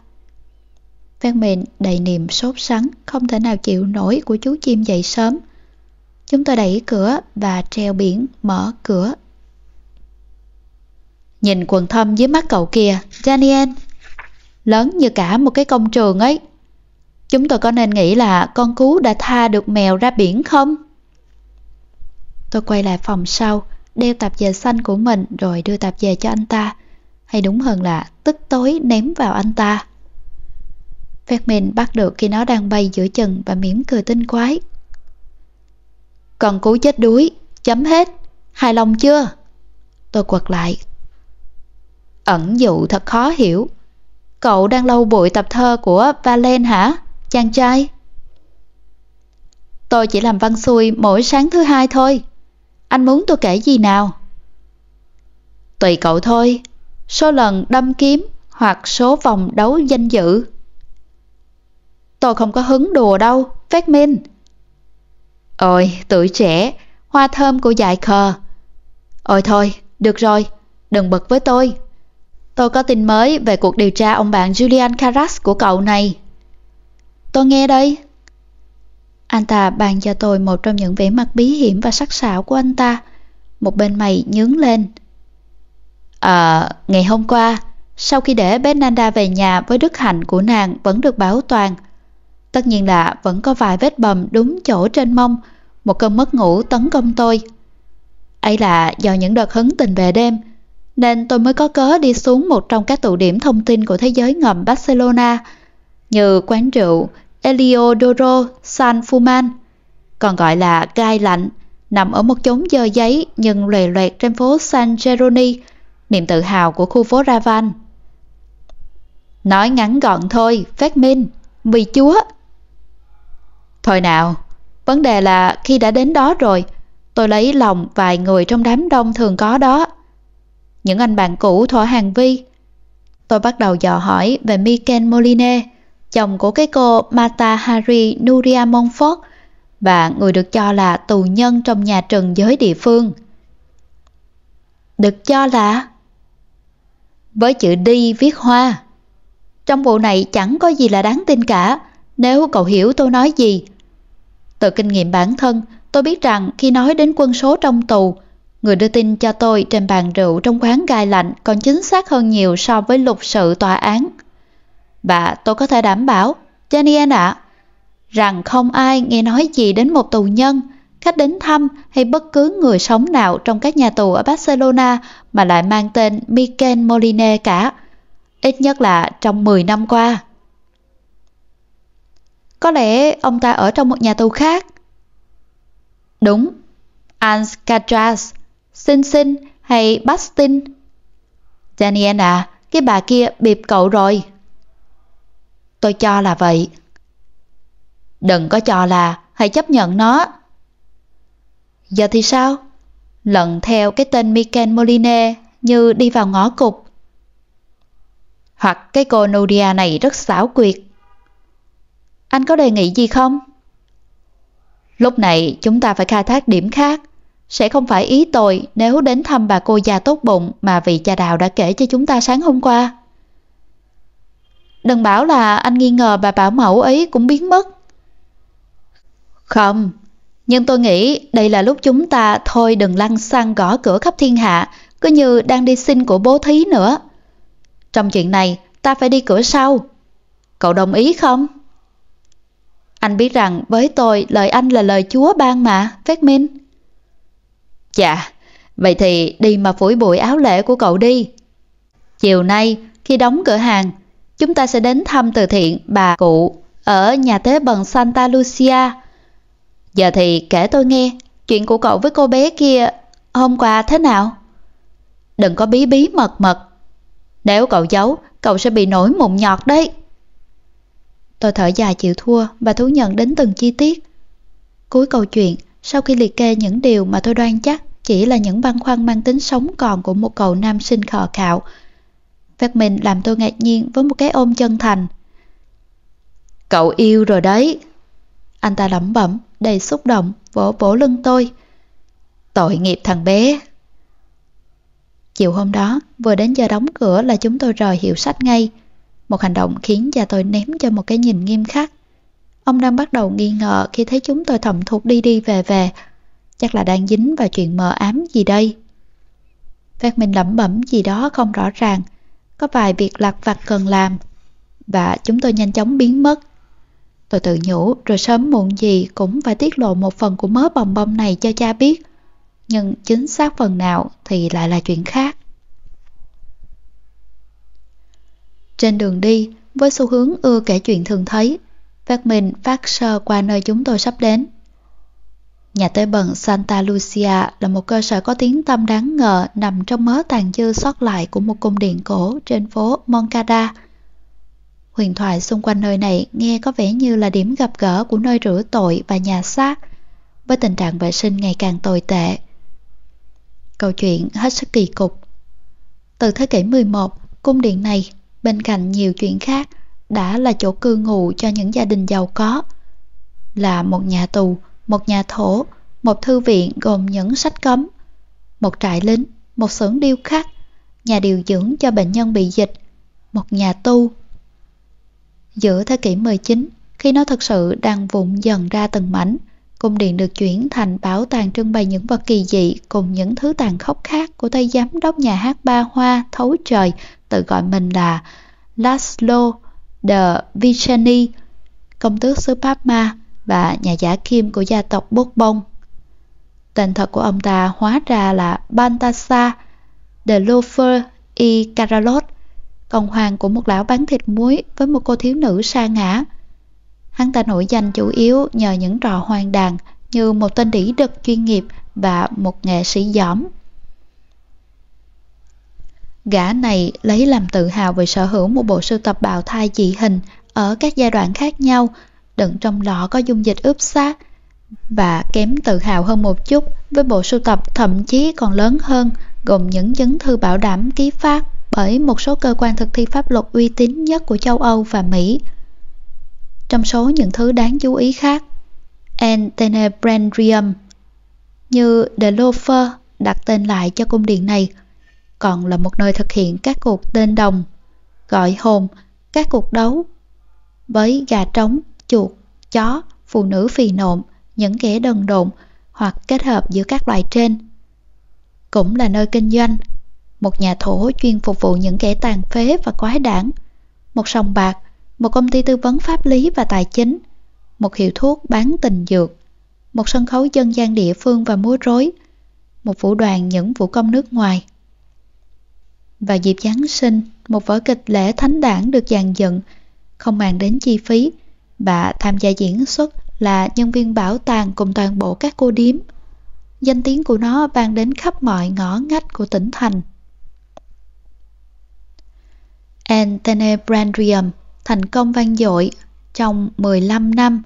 Phan mình đầy niềm sốt sắng, không thể nào chịu nổi của chú chim dậy sớm. Chúng tôi đẩy cửa và treo biển mở cửa. Nhìn quần thâm dưới mắt cậu kìa, Daniel. Lớn như cả một cái công trường ấy. Chúng tôi có nên nghĩ là con cú đã tha được mèo ra biển không? Tôi quay lại phòng sau, đeo tạp dề xanh của mình rồi đưa tạp dề cho anh ta. Hay đúng hơn là tức tối ném vào anh ta. Phát bắt được khi nó đang bay giữa chừng và mỉm cười tinh quái. Còn cú chết đuối, chấm hết, hài lòng chưa? Tôi quật lại. Ẩn dụ thật khó hiểu. Cậu đang lâu bụi tập thơ của Valen hả, chàng trai? Tôi chỉ làm văn xuôi mỗi sáng thứ hai thôi. Anh muốn tôi kể gì nào? Tùy cậu thôi, số lần đâm kiếm hoặc số vòng đấu danh dự. Tôi không có hứng đùa đâu, Phát Minh. Ôi, tuổi trẻ, hoa thơm của dại khờ. Ôi thôi, được rồi, đừng bực với tôi. Tôi có tin mới về cuộc điều tra ông bạn Julian Carras của cậu này. Tôi nghe đây. Anh ta bàn cho tôi một trong những vẻ mặt bí hiểm và sắc sảo của anh ta. Một bên mày nhướng lên. À, ngày hôm qua, sau khi để benanda về nhà với đức hạnh của nàng vẫn được bảo toàn, tất nhiên là vẫn có vài vết bầm đúng chỗ trên mông, một cơn mất ngủ tấn công tôi. Ấy là do những đợt hứng tình về đêm, nên tôi mới có cớ đi xuống một trong các tụ điểm thông tin của thế giới ngầm Barcelona, như quán rượu Eliodoro San Fuman, còn gọi là gai lạnh, nằm ở một chốn dơ giấy nhưng lòe loẹt trên phố San Geroni, niềm tự hào của khu phố Ravan. Nói ngắn gọn thôi, phát minh, vì chúa. Thôi nào, vấn đề là khi đã đến đó rồi, tôi lấy lòng vài người trong đám đông thường có đó. Những anh bạn cũ thỏa hàng vi. Tôi bắt đầu dò hỏi về Mikel Moline, chồng của cái cô Mata Hari Nuria Monfort và người được cho là tù nhân trong nhà trần giới địa phương. Được cho là... Với chữ đi viết hoa. Trong bộ này chẳng có gì là đáng tin cả, nếu cậu hiểu tôi nói gì. Từ kinh nghiệm bản thân, tôi biết rằng khi nói đến quân số trong tù, người đưa tin cho tôi trên bàn rượu trong quán gai lạnh còn chính xác hơn nhiều so với lục sự tòa án. Và tôi có thể đảm bảo, Daniel ạ, rằng không ai nghe nói gì đến một tù nhân, khách đến thăm hay bất cứ người sống nào trong các nhà tù ở Barcelona mà lại mang tên Miquel Moline cả, ít nhất là trong 10 năm qua. Có lẽ ông ta ở trong một nhà tù khác. Đúng, Alcatraz, Sin Sin hay Bastin. Daniel à, cái bà kia bịp cậu rồi. Tôi cho là vậy. Đừng có cho là, hãy chấp nhận nó. Giờ thì sao? Lần theo cái tên Miken Moline như đi vào ngõ cục. Hoặc cái cô Nudia này rất xảo quyệt. Anh có đề nghị gì không? Lúc này chúng ta phải khai thác điểm khác. Sẽ không phải ý tôi nếu đến thăm bà cô già tốt bụng mà vị cha đào đã kể cho chúng ta sáng hôm qua. Đừng bảo là anh nghi ngờ bà bảo mẫu ấy cũng biến mất. Không, nhưng tôi nghĩ đây là lúc chúng ta thôi đừng lăn xăng gõ cửa khắp thiên hạ, cứ như đang đi xin của bố thí nữa. Trong chuyện này, ta phải đi cửa sau. Cậu đồng ý không? Anh biết rằng với tôi lời anh là lời Chúa ban mà, Phép Minh. Chà, vậy thì đi mà phủi bụi áo lễ của cậu đi. Chiều nay, khi đóng cửa hàng, chúng ta sẽ đến thăm từ thiện bà cụ ở nhà tế bần Santa Lucia. Giờ thì kể tôi nghe, chuyện của cậu với cô bé kia hôm qua thế nào? Đừng có bí bí mật mật. Nếu cậu giấu, cậu sẽ bị nổi mụn nhọt đấy. Tôi thở dài chịu thua và thú nhận đến từng chi tiết. Cuối câu chuyện, sau khi liệt kê những điều mà tôi đoan chắc chỉ là những băn khoăn mang tính sống còn của một cậu nam sinh khờ khạo, Phát mình làm tôi ngạc nhiên với một cái ôm chân thành. Cậu yêu rồi đấy. Anh ta lẩm bẩm, đầy xúc động, vỗ vỗ lưng tôi. Tội nghiệp thằng bé. Chiều hôm đó, vừa đến giờ đóng cửa là chúng tôi rời hiệu sách ngay. Một hành động khiến cha tôi ném cho một cái nhìn nghiêm khắc. Ông đang bắt đầu nghi ngờ khi thấy chúng tôi thầm thuộc đi đi về về. Chắc là đang dính vào chuyện mờ ám gì đây. Phát mình lẩm bẩm gì đó không rõ ràng có vài việc lặt vặt cần làm và chúng tôi nhanh chóng biến mất. Tôi tự nhủ rồi sớm muộn gì cũng phải tiết lộ một phần của mớ bồng bông này cho cha biết. Nhưng chính xác phần nào thì lại là chuyện khác. Trên đường đi, với xu hướng ưa kể chuyện thường thấy, phát minh phát sơ qua nơi chúng tôi sắp đến. Nhà tơi bẩn Santa Lucia là một cơ sở có tiếng tâm đáng ngờ nằm trong mớ tàn dư sót lại của một cung điện cổ trên phố Moncada. Huyền thoại xung quanh nơi này nghe có vẻ như là điểm gặp gỡ của nơi rửa tội và nhà xác, với tình trạng vệ sinh ngày càng tồi tệ. Câu chuyện hết sức kỳ cục. Từ thế kỷ 11, cung điện này, bên cạnh nhiều chuyện khác, đã là chỗ cư ngụ cho những gia đình giàu có. Là một nhà tù, một nhà thổ, một thư viện gồm những sách cấm, một trại lính, một xưởng điêu khắc, nhà điều dưỡng cho bệnh nhân bị dịch, một nhà tu. Giữa thế kỷ 19, khi nó thực sự đang vụn dần ra từng mảnh, cung điện được chuyển thành bảo tàng trưng bày những vật kỳ dị cùng những thứ tàn khốc khác của tay giám đốc nhà hát ba hoa thấu trời tự gọi mình là Laszlo de Viceni, công tước xứ Parma và nhà giả kim của gia tộc Bourbon. Tên thật của ông ta hóa ra là Baltasar de Lofer y Caralot, con hoàng của một lão bán thịt muối với một cô thiếu nữ sa ngã. Hắn ta nổi danh chủ yếu nhờ những trò hoang đàn như một tên đĩ đực chuyên nghiệp và một nghệ sĩ giỏm. Gã này lấy làm tự hào về sở hữu một bộ sưu tập bào thai dị hình ở các giai đoạn khác nhau, đựng trong lọ có dung dịch ướp xác và kém tự hào hơn một chút với bộ sưu tập thậm chí còn lớn hơn gồm những chứng thư bảo đảm ký phát bởi một số cơ quan thực thi pháp luật uy tín nhất của châu Âu và Mỹ. Trong số những thứ đáng chú ý khác, Antenebrandrium như The Lofer đặt tên lại cho cung điện này còn là một nơi thực hiện các cuộc tên đồng, gọi hồn, các cuộc đấu với gà trống, chuột, chó, phụ nữ phì nộm, những kẻ đần độn hoặc kết hợp giữa các loại trên. Cũng là nơi kinh doanh, một nhà thổ chuyên phục vụ những kẻ tàn phế và quái đản, một sòng bạc, một công ty tư vấn pháp lý và tài chính, một hiệu thuốc bán tình dược, một sân khấu dân gian địa phương và múa rối, một vũ đoàn những vũ công nước ngoài. và dịp Giáng sinh, một vở kịch lễ thánh đảng được dàn dựng, không màng đến chi phí, bà tham gia diễn xuất là nhân viên bảo tàng cùng toàn bộ các cô điếm. Danh tiếng của nó vang đến khắp mọi ngõ ngách của tỉnh thành. Antenebrandrium thành công vang dội trong 15 năm,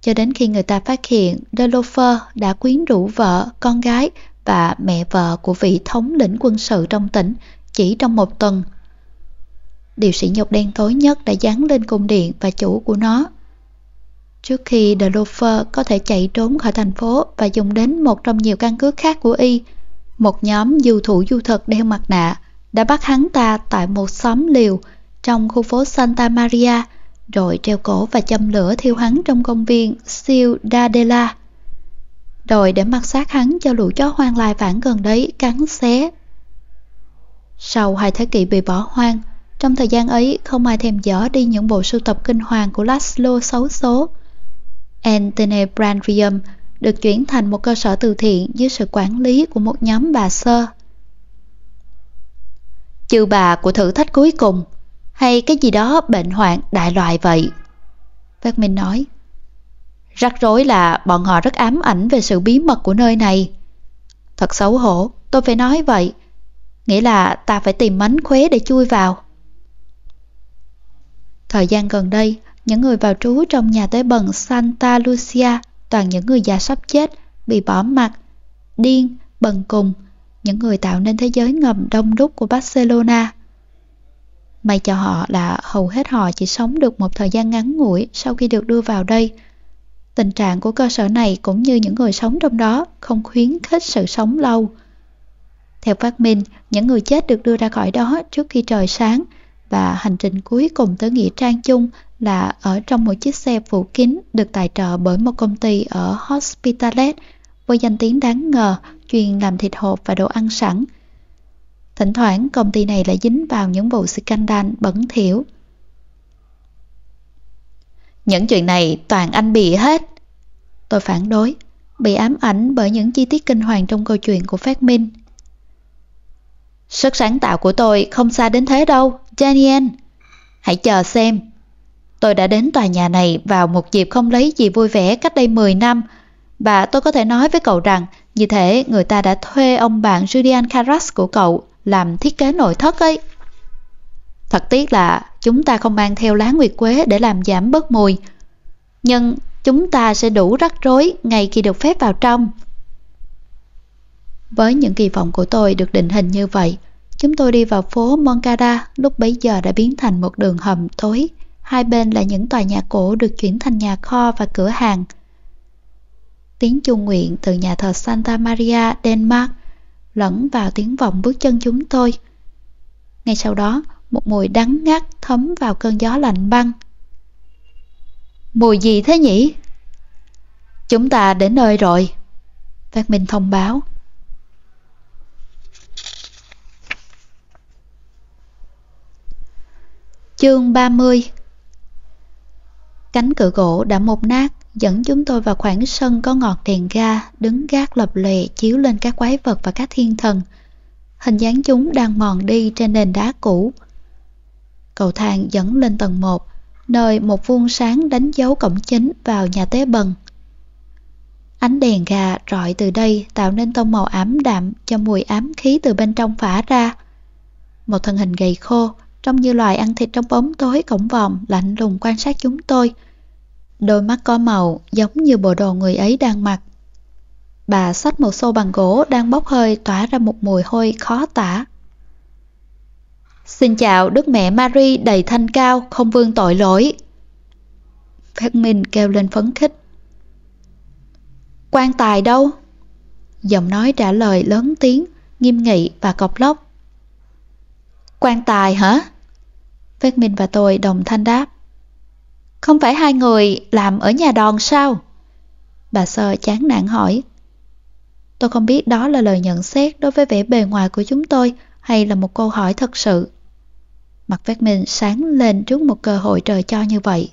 cho đến khi người ta phát hiện Delofer đã quyến rũ vợ, con gái và mẹ vợ của vị thống lĩnh quân sự trong tỉnh chỉ trong một tuần. Điều sĩ nhục đen tối nhất đã dán lên cung điện và chủ của nó. Trước khi The Loafer có thể chạy trốn khỏi thành phố và dùng đến một trong nhiều căn cứ khác của Y, một nhóm du thủ du thực đeo mặt nạ đã bắt hắn ta tại một xóm liều trong khu phố Santa Maria rồi treo cổ và châm lửa thiêu hắn trong công viên Ciudadela. Rồi để mặc xác hắn cho lũ chó hoang lai vãng gần đấy cắn xé. Sau hai thế kỷ bị bỏ hoang, trong thời gian ấy không ai thèm dở đi những bộ sưu tập kinh hoàng của Laszlo xấu số. Antenebrandrium được chuyển thành một cơ sở từ thiện dưới sự quản lý của một nhóm bà sơ. Chư bà của thử thách cuối cùng, hay cái gì đó bệnh hoạn đại loại vậy. Phát Minh nói, rắc rối là bọn họ rất ám ảnh về sự bí mật của nơi này. Thật xấu hổ, tôi phải nói vậy. Nghĩa là ta phải tìm mánh khóe để chui vào. Thời gian gần đây, những người vào trú trong nhà tế bần Santa Lucia toàn những người già sắp chết, bị bỏ mặt, điên, bần cùng, những người tạo nên thế giới ngầm đông đúc của Barcelona. May cho họ là hầu hết họ chỉ sống được một thời gian ngắn ngủi sau khi được đưa vào đây. Tình trạng của cơ sở này cũng như những người sống trong đó không khuyến khích sự sống lâu. Theo phát minh, những người chết được đưa ra khỏi đó trước khi trời sáng và hành trình cuối cùng tới Nghĩa Trang chung là ở trong một chiếc xe phủ kín được tài trợ bởi một công ty ở Hospitalet với danh tiếng đáng ngờ chuyên làm thịt hộp và đồ ăn sẵn. Thỉnh thoảng công ty này lại dính vào những vụ scandal bẩn thỉu. Những chuyện này toàn anh bị hết. Tôi phản đối, bị ám ảnh bởi những chi tiết kinh hoàng trong câu chuyện của phát minh. Sức sáng tạo của tôi không xa đến thế đâu, Daniel. Hãy chờ xem. Tôi đã đến tòa nhà này vào một dịp không lấy gì vui vẻ cách đây 10 năm và tôi có thể nói với cậu rằng như thế người ta đã thuê ông bạn Julian Carras của cậu làm thiết kế nội thất ấy. Thật tiếc là chúng ta không mang theo lá nguyệt quế để làm giảm bớt mùi. Nhưng chúng ta sẽ đủ rắc rối ngay khi được phép vào trong. Với những kỳ vọng của tôi được định hình như vậy, chúng tôi đi vào phố Moncada lúc bấy giờ đã biến thành một đường hầm tối hai bên là những tòa nhà cổ được chuyển thành nhà kho và cửa hàng. Tiếng chuông nguyện từ nhà thờ Santa Maria, Denmark lẫn vào tiếng vọng bước chân chúng tôi. Ngay sau đó, một mùi đắng ngắt thấm vào cơn gió lạnh băng. Mùi gì thế nhỉ? Chúng ta đến nơi rồi. Phát Minh thông báo. Chương 30 Cánh cửa gỗ đã mục nát dẫn chúng tôi vào khoảng sân có ngọt đèn ga đứng gác lập lệ chiếu lên các quái vật và các thiên thần. Hình dáng chúng đang mòn đi trên nền đá cũ. Cầu thang dẫn lên tầng 1, nơi một vuông sáng đánh dấu cổng chính vào nhà tế bần. Ánh đèn gà rọi từ đây tạo nên tông màu ám đạm cho mùi ám khí từ bên trong phả ra. Một thân hình gầy khô, trông như loài ăn thịt trong bóng tối cổng vòm lạnh lùng quan sát chúng tôi. Đôi mắt có màu giống như bộ đồ người ấy đang mặc. Bà xách một xô bằng gỗ đang bốc hơi tỏa ra một mùi hôi khó tả. Xin chào Đức Mẹ Marie đầy thanh cao, không vương tội lỗi. Phát Minh kêu lên phấn khích. quan tài đâu? Giọng nói trả lời lớn tiếng, nghiêm nghị và cọc lóc quan tài hả? Phát Minh và tôi đồng thanh đáp. Không phải hai người làm ở nhà đòn sao? Bà sơ chán nản hỏi. Tôi không biết đó là lời nhận xét đối với vẻ bề ngoài của chúng tôi hay là một câu hỏi thật sự. Mặt vét minh sáng lên trước một cơ hội trời cho như vậy.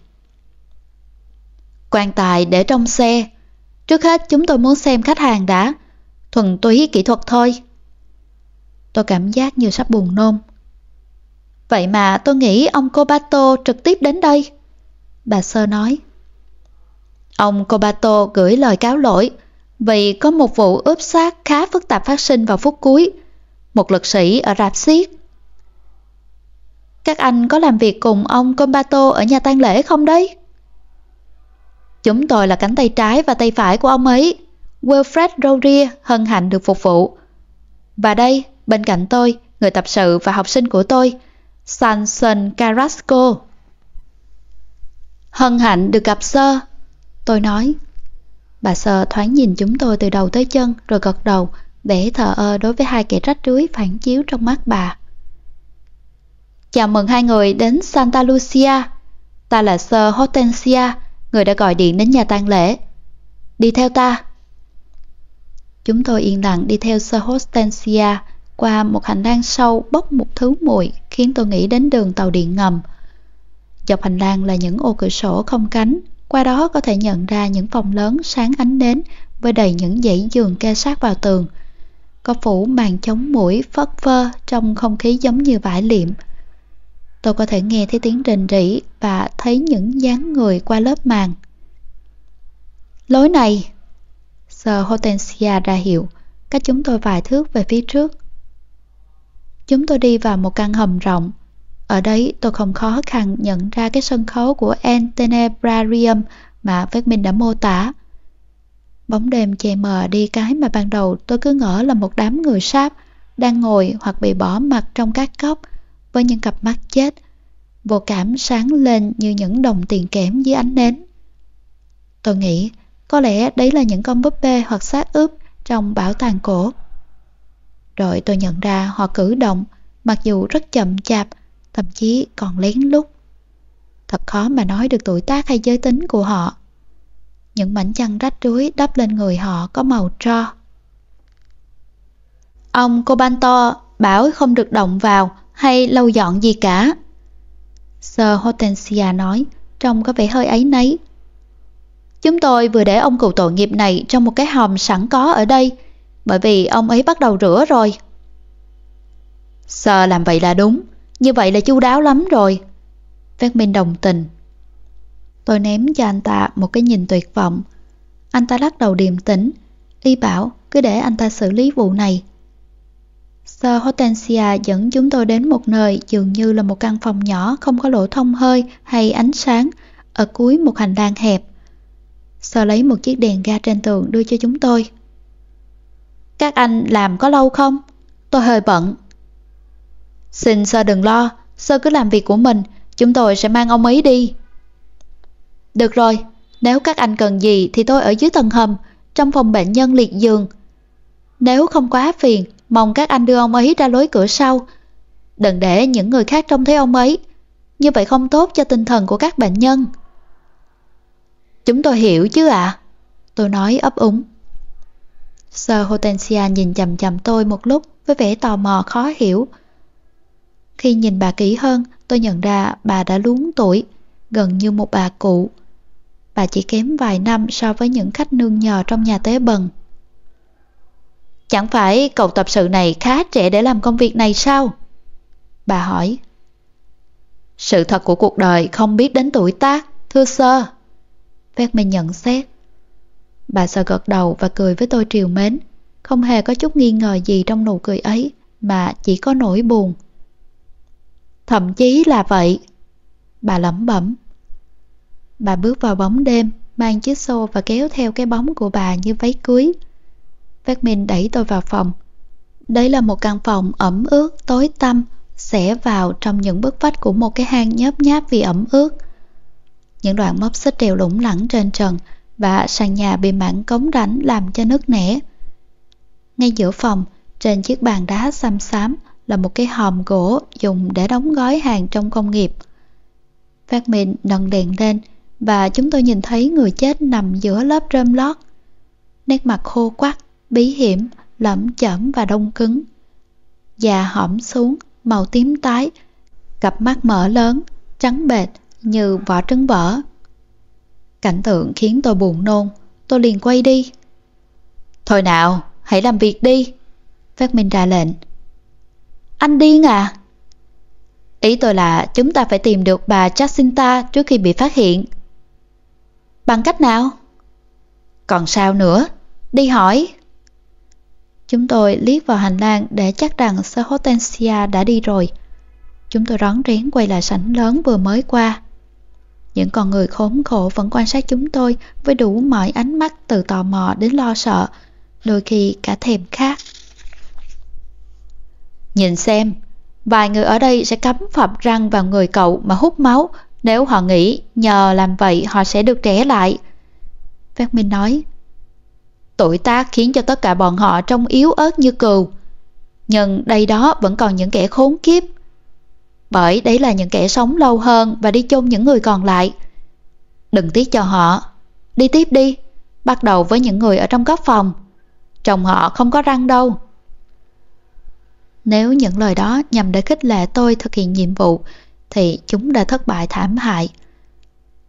Quan tài để trong xe. Trước hết chúng tôi muốn xem khách hàng đã. Thuần túy kỹ thuật thôi. Tôi cảm giác như sắp buồn nôn. Vậy mà tôi nghĩ ông Kobato trực tiếp đến đây. Bà Sơ nói. Ông Kobato gửi lời cáo lỗi vì có một vụ ướp xác khá phức tạp phát sinh vào phút cuối. Một lực sĩ ở rạp xiết các anh có làm việc cùng ông Kobato ở nhà tang lễ không đấy? Chúng tôi là cánh tay trái và tay phải của ông ấy. Wilfred Rodier hân hạnh được phục vụ. Và đây, bên cạnh tôi, người tập sự và học sinh của tôi, Sanson Carrasco. Hân hạnh được gặp sơ, tôi nói. Bà sơ thoáng nhìn chúng tôi từ đầu tới chân rồi gật đầu, vẻ thờ ơ đối với hai kẻ rách rưới phản chiếu trong mắt bà. Chào mừng hai người đến Santa Lucia. Ta là sơ Hortensia, người đã gọi điện đến nhà tang lễ. Đi theo ta. Chúng tôi yên lặng đi theo sơ Hortensia qua một hành lang sâu bốc một thứ mùi khiến tôi nghĩ đến đường tàu điện ngầm. Dọc hành lang là những ô cửa sổ không cánh, qua đó có thể nhận ra những phòng lớn sáng ánh nến với đầy những dãy giường kê sát vào tường. Có phủ màn chống mũi phất phơ trong không khí giống như vải liệm. Tôi có thể nghe thấy tiếng rình rỉ và thấy những dáng người qua lớp màn. Lối này! Sir Hortensia ra hiệu, cách chúng tôi vài thước về phía trước. Chúng tôi đi vào một căn hầm rộng. Ở đấy tôi không khó khăn nhận ra cái sân khấu của Antenebrarium mà phát minh đã mô tả. Bóng đêm che mờ đi cái mà ban đầu tôi cứ ngỡ là một đám người sáp đang ngồi hoặc bị bỏ mặt trong các góc với những cặp mắt chết, vô cảm sáng lên như những đồng tiền kém dưới ánh nến. Tôi nghĩ có lẽ đấy là những con búp bê hoặc xác ướp trong bảo tàng cổ. Rồi tôi nhận ra họ cử động, mặc dù rất chậm chạp, thậm chí còn lén lút. Thật khó mà nói được tuổi tác hay giới tính của họ. Những mảnh chăn rách rưới đắp lên người họ có màu tro. Ông Cobanto bảo không được động vào hay lau dọn gì cả. Sir Hortensia nói, trông có vẻ hơi ấy nấy. Chúng tôi vừa để ông cụ tội nghiệp này trong một cái hòm sẵn có ở đây, bởi vì ông ấy bắt đầu rửa rồi. Sợ làm vậy là đúng, như vậy là chu đáo lắm rồi. Vét Minh đồng tình. Tôi ném cho anh ta một cái nhìn tuyệt vọng. Anh ta lắc đầu điềm tĩnh, y bảo cứ để anh ta xử lý vụ này. Sir Hortensia dẫn chúng tôi đến một nơi dường như là một căn phòng nhỏ không có lỗ thông hơi hay ánh sáng ở cuối một hành lang hẹp. Sir lấy một chiếc đèn ga trên tường đưa cho chúng tôi. Các anh làm có lâu không? Tôi hơi bận. Xin sơ đừng lo, sơ cứ làm việc của mình, Chúng tôi sẽ mang ông ấy đi. Được rồi, nếu các anh cần gì thì tôi ở dưới tầng hầm, trong phòng bệnh nhân liệt giường. Nếu không quá phiền, mong các anh đưa ông ấy ra lối cửa sau. Đừng để những người khác trông thấy ông ấy. Như vậy không tốt cho tinh thần của các bệnh nhân. Chúng tôi hiểu chứ ạ. Tôi nói ấp úng. Sir Hortensia nhìn chầm chầm tôi một lúc với vẻ tò mò khó hiểu. Khi nhìn bà kỹ hơn, tôi nhận ra bà đã luống tuổi, gần như một bà cụ. Bà chỉ kém vài năm so với những khách nương nhờ trong nhà tế bần. Chẳng phải cậu tập sự này khá trẻ để làm công việc này sao? Bà hỏi. Sự thật của cuộc đời không biết đến tuổi tác, thưa sơ. Phép mình nhận xét. Bà sợ gật đầu và cười với tôi triều mến, không hề có chút nghi ngờ gì trong nụ cười ấy, mà chỉ có nỗi buồn. Thậm chí là vậy. Bà lẩm bẩm. Bà bước vào bóng đêm, mang chiếc xô và kéo theo cái bóng của bà như váy cưới. Phát Minh đẩy tôi vào phòng. Đây là một căn phòng ẩm ướt, tối tăm, xẻ vào trong những bức vách của một cái hang nhớp nháp vì ẩm ướt. Những đoạn móc xích đều lủng lẳng trên trần và sàn nhà bị mảng cống rãnh làm cho nứt nẻ. Ngay giữa phòng, trên chiếc bàn đá xăm xám là một cái hòm gỗ dùng để đóng gói hàng trong công nghiệp. Phát Minh nâng đèn lên và chúng tôi nhìn thấy người chết nằm giữa lớp rơm lót. Nét mặt khô quắc, bí hiểm, lẩm chẩm và đông cứng. già hõm xuống, màu tím tái, cặp mắt mở lớn, trắng bệt như vỏ trứng vỡ. Cảnh tượng khiến tôi buồn nôn, tôi liền quay đi. Thôi nào, hãy làm việc đi. Phát Minh ra lệnh. Anh điên à? Ý tôi là chúng ta phải tìm được bà Jacinta trước khi bị phát hiện. Bằng cách nào? Còn sao nữa? Đi hỏi. Chúng tôi liếc vào hành lang để chắc rằng Sir Hortensia đã đi rồi. Chúng tôi rón rén quay lại sảnh lớn vừa mới qua. Những con người khốn khổ vẫn quan sát chúng tôi với đủ mọi ánh mắt từ tò mò đến lo sợ, đôi khi cả thèm khát. Nhìn xem, vài người ở đây sẽ cắm phập răng vào người cậu mà hút máu nếu họ nghĩ nhờ làm vậy họ sẽ được trẻ lại. Phát Minh nói, Tuổi tác khiến cho tất cả bọn họ trông yếu ớt như cừu. Nhưng đây đó vẫn còn những kẻ khốn kiếp. Bởi đấy là những kẻ sống lâu hơn và đi chôn những người còn lại. Đừng tiếc cho họ. Đi tiếp đi. Bắt đầu với những người ở trong góc phòng. Chồng họ không có răng đâu. Nếu những lời đó nhằm để khích lệ tôi thực hiện nhiệm vụ, thì chúng đã thất bại thảm hại.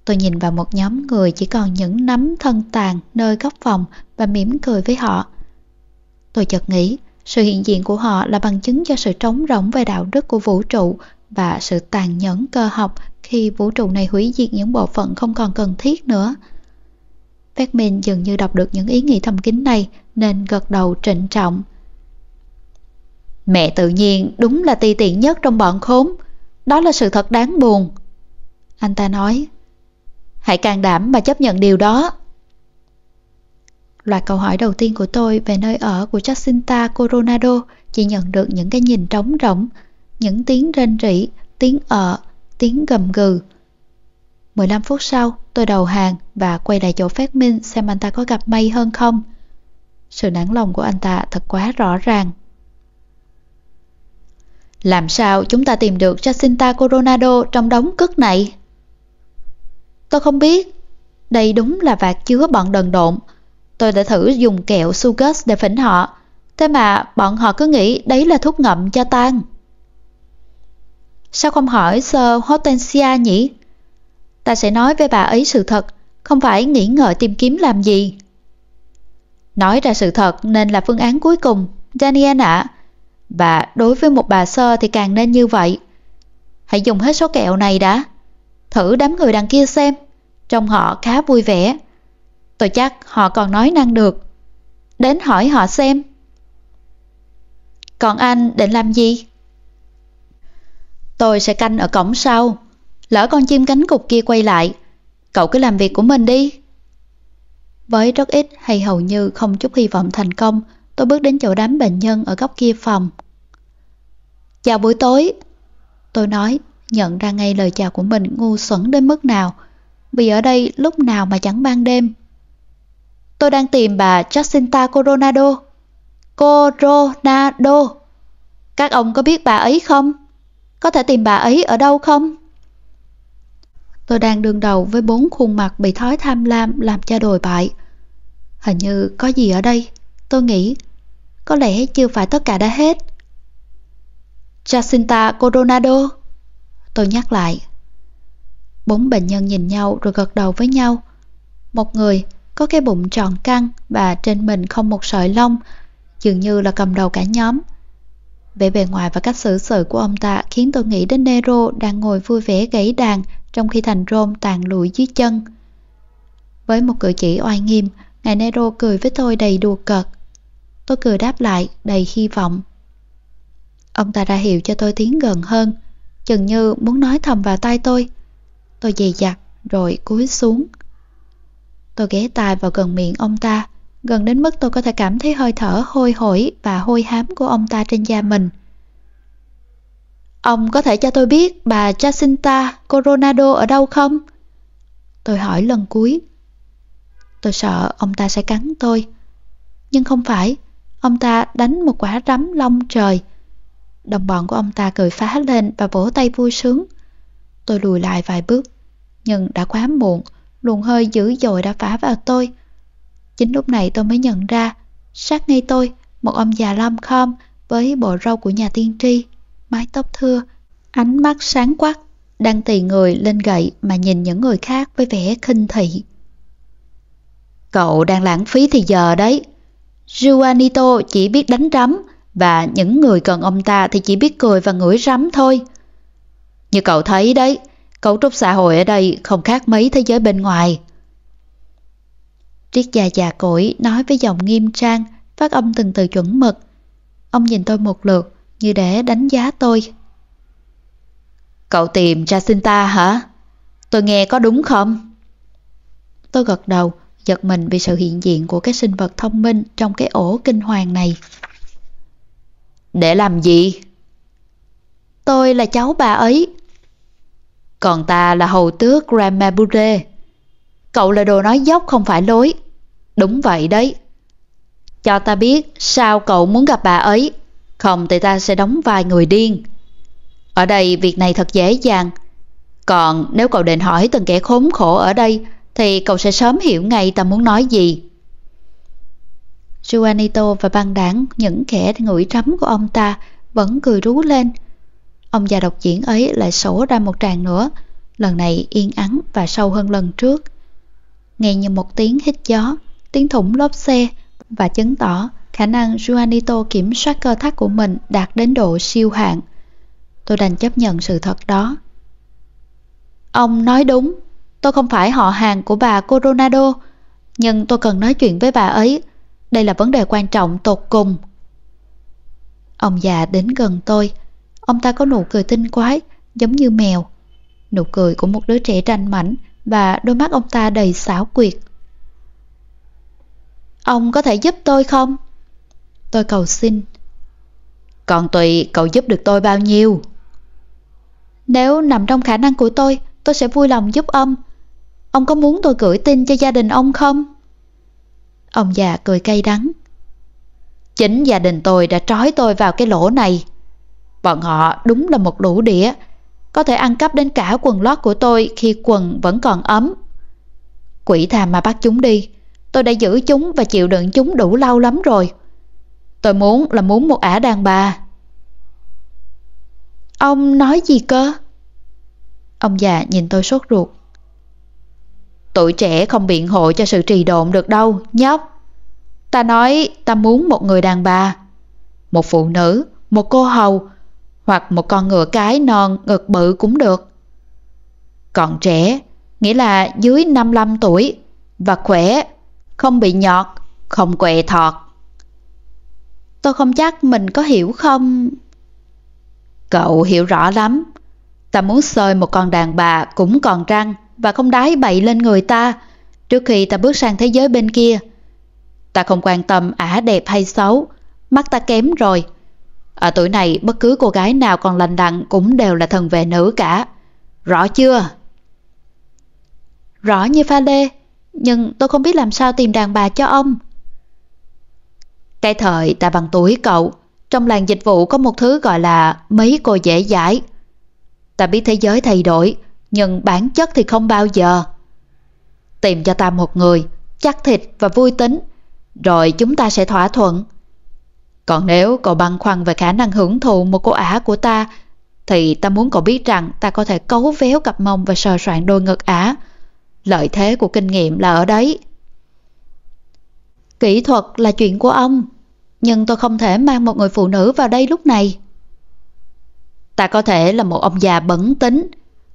Tôi nhìn vào một nhóm người chỉ còn những nắm thân tàn nơi góc phòng và mỉm cười với họ. Tôi chợt nghĩ, sự hiện diện của họ là bằng chứng cho sự trống rỗng về đạo đức của vũ trụ và sự tàn nhẫn cơ học khi vũ trụ này hủy diệt những bộ phận không còn cần thiết nữa. Batman dường như đọc được những ý nghĩ thầm kín này nên gật đầu trịnh trọng. Mẹ tự nhiên đúng là ti tiện nhất trong bọn khốn. Đó là sự thật đáng buồn. Anh ta nói. Hãy can đảm mà chấp nhận điều đó. Loạt câu hỏi đầu tiên của tôi về nơi ở của Jacinta Coronado chỉ nhận được những cái nhìn trống rỗng, những tiếng rên rỉ, tiếng ợ, tiếng gầm gừ. 15 phút sau, tôi đầu hàng và quay lại chỗ phát minh xem anh ta có gặp may hơn không. Sự nản lòng của anh ta thật quá rõ ràng. Làm sao chúng ta tìm được Jacinta Coronado trong đống cất này? Tôi không biết. Đây đúng là vạt chứa bọn đần độn. Tôi đã thử dùng kẹo Sugus để phỉnh họ. Thế mà bọn họ cứ nghĩ đấy là thuốc ngậm cho tan. Sao không hỏi Sir Hortensia nhỉ? Ta sẽ nói với bà ấy sự thật, không phải nghĩ ngợi tìm kiếm làm gì. Nói ra sự thật nên là phương án cuối cùng, Daniel ạ. Và đối với một bà sơ thì càng nên như vậy. Hãy dùng hết số kẹo này đã. Thử đám người đằng kia xem. Trông họ khá vui vẻ. Tôi chắc họ còn nói năng được. Đến hỏi họ xem. Còn anh định làm gì? Tôi sẽ canh ở cổng sau. Lỡ con chim cánh cục kia quay lại, cậu cứ làm việc của mình đi. Với rất ít hay hầu như không chút hy vọng thành công, tôi bước đến chỗ đám bệnh nhân ở góc kia phòng. Chào buổi tối, tôi nói, nhận ra ngay lời chào của mình ngu xuẩn đến mức nào, vì ở đây lúc nào mà chẳng ban đêm. Tôi đang tìm bà Jacinta Coronado. Coronado. Các ông có biết bà ấy không? Có thể tìm bà ấy ở đâu không? Tôi đang đương đầu với bốn khuôn mặt bị thói tham lam làm cho đồi bại. Hình như có gì ở đây. Tôi nghĩ, có lẽ chưa phải tất cả đã hết. Jacinta Coronado. Tôi nhắc lại. Bốn bệnh nhân nhìn nhau rồi gật đầu với nhau. Một người có cái bụng tròn căng và trên mình không một sợi lông, dường như là cầm đầu cả nhóm. Vẻ bề ngoài và cách xử sự của ông ta khiến tôi nghĩ đến Nero đang ngồi vui vẻ gãy đàn trong khi thành Rome tàn lụi dưới chân. Với một cử chỉ oai nghiêm, ngài Nero cười với tôi đầy đùa cợt. Tôi cười đáp lại đầy hy vọng. Ông ta ra hiệu cho tôi tiến gần hơn, chừng như muốn nói thầm vào tai tôi. Tôi dày dặt rồi cúi xuống. Tôi ghé tai vào gần miệng ông ta, gần đến mức tôi có thể cảm thấy hơi thở hôi hổi và hôi hám của ông ta trên da mình. Ông có thể cho tôi biết bà Jacinta Coronado ở đâu không? Tôi hỏi lần cuối. Tôi sợ ông ta sẽ cắn tôi. Nhưng không phải, ông ta đánh một quả rắm long trời. Đồng bọn của ông ta cười phá lên và vỗ tay vui sướng. Tôi lùi lại vài bước, nhưng đã quá muộn, luồng hơi dữ dội đã phá vào tôi. Chính lúc này tôi mới nhận ra, sát ngay tôi, một ông già lom khom với bộ râu của nhà tiên tri, mái tóc thưa, ánh mắt sáng quắc, đang tì người lên gậy mà nhìn những người khác với vẻ khinh thị. Cậu đang lãng phí thì giờ đấy. Juanito chỉ biết đánh rắm và những người cần ông ta thì chỉ biết cười và ngửi rắm thôi. Như cậu thấy đấy, cấu trúc xã hội ở đây không khác mấy thế giới bên ngoài. Triết gia già cỗi nói với giọng nghiêm trang, phát âm từng từ chuẩn mực. Ông nhìn tôi một lượt, như để đánh giá tôi. Cậu tìm Jacinta hả? Tôi nghe có đúng không? Tôi gật đầu, giật mình vì sự hiện diện của cái sinh vật thông minh trong cái ổ kinh hoàng này. Để làm gì? Tôi là cháu bà ấy. Còn ta là hầu tước Gramabure. Cậu là đồ nói dốc không phải lối. Đúng vậy đấy. Cho ta biết sao cậu muốn gặp bà ấy. Không thì ta sẽ đóng vai người điên. Ở đây việc này thật dễ dàng. Còn nếu cậu định hỏi từng kẻ khốn khổ ở đây thì cậu sẽ sớm hiểu ngay ta muốn nói gì. Juanito và băng đảng những kẻ ngửi trắm của ông ta vẫn cười rú lên. Ông già độc diễn ấy lại sổ ra một tràng nữa, lần này yên ắng và sâu hơn lần trước. Nghe như một tiếng hít gió, tiếng thủng lốp xe và chứng tỏ khả năng Juanito kiểm soát cơ thắt của mình đạt đến độ siêu hạn. Tôi đành chấp nhận sự thật đó. Ông nói đúng, tôi không phải họ hàng của bà Coronado, nhưng tôi cần nói chuyện với bà ấy. Đây là vấn đề quan trọng tột cùng. Ông già đến gần tôi, ông ta có nụ cười tinh quái, giống như mèo. Nụ cười của một đứa trẻ ranh mảnh và đôi mắt ông ta đầy xảo quyệt. Ông có thể giúp tôi không? Tôi cầu xin. Còn tùy cậu giúp được tôi bao nhiêu? Nếu nằm trong khả năng của tôi, tôi sẽ vui lòng giúp ông. Ông có muốn tôi gửi tin cho gia đình ông không? Ông già cười cay đắng. Chính gia đình tôi đã trói tôi vào cái lỗ này. Bọn họ đúng là một lũ đĩa, có thể ăn cắp đến cả quần lót của tôi khi quần vẫn còn ấm. Quỷ thà mà bắt chúng đi, tôi đã giữ chúng và chịu đựng chúng đủ lâu lắm rồi. Tôi muốn là muốn một ả đàn bà. Ông nói gì cơ? Ông già nhìn tôi sốt ruột. Tuổi trẻ không biện hộ cho sự trì độn được đâu, nhóc. Ta nói ta muốn một người đàn bà. Một phụ nữ, một cô hầu, hoặc một con ngựa cái non ngực bự cũng được. Còn trẻ, nghĩa là dưới 55 tuổi và khỏe, không bị nhọt, không quẹ thọt. Tôi không chắc mình có hiểu không... Cậu hiểu rõ lắm. Ta muốn sơi một con đàn bà cũng còn răng và không đái bậy lên người ta trước khi ta bước sang thế giới bên kia. Ta không quan tâm ả đẹp hay xấu, mắt ta kém rồi. Ở tuổi này bất cứ cô gái nào còn lành đặn cũng đều là thần vệ nữ cả. Rõ chưa? Rõ như pha lê, nhưng tôi không biết làm sao tìm đàn bà cho ông. Cái thời ta bằng tuổi cậu, trong làng dịch vụ có một thứ gọi là mấy cô dễ dãi. Ta biết thế giới thay đổi, nhưng bản chất thì không bao giờ. Tìm cho ta một người, chắc thịt và vui tính, rồi chúng ta sẽ thỏa thuận. Còn nếu cậu băn khoăn về khả năng hưởng thụ một cô ả của ta, thì ta muốn cậu biết rằng ta có thể cấu véo cặp mông và sờ soạn đôi ngực ả. Lợi thế của kinh nghiệm là ở đấy. Kỹ thuật là chuyện của ông, nhưng tôi không thể mang một người phụ nữ vào đây lúc này. Ta có thể là một ông già bẩn tính,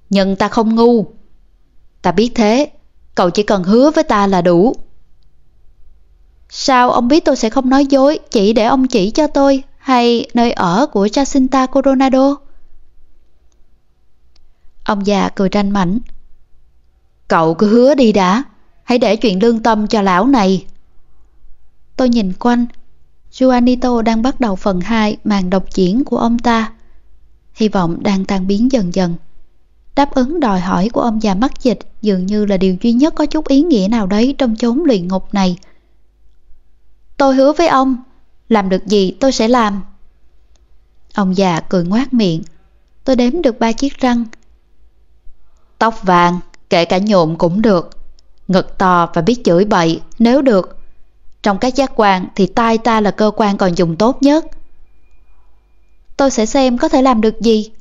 nhưng ta không ngu. Ta biết thế, cậu chỉ cần hứa với ta là đủ. Sao ông biết tôi sẽ không nói dối chỉ để ông chỉ cho tôi hay nơi ở của Jacinta Coronado? Ông già cười tranh mảnh. Cậu cứ hứa đi đã, hãy để chuyện lương tâm cho lão này. Tôi nhìn quanh, Juanito đang bắt đầu phần 2 màn độc diễn của ông ta. Hy vọng đang tan biến dần dần. Đáp ứng đòi hỏi của ông già mắc dịch dường như là điều duy nhất có chút ý nghĩa nào đấy trong chốn luyện ngục này. Tôi hứa với ông, làm được gì tôi sẽ làm. Ông già cười ngoác miệng. Tôi đếm được ba chiếc răng. Tóc vàng, kể cả nhộm cũng được. Ngực to và biết chửi bậy, nếu được. Trong các giác quan thì tai ta là cơ quan còn dùng tốt nhất. Tôi sẽ xem có thể làm được gì.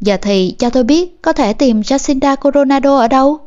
Giờ thì cho tôi biết có thể tìm Jacinda Coronado ở đâu.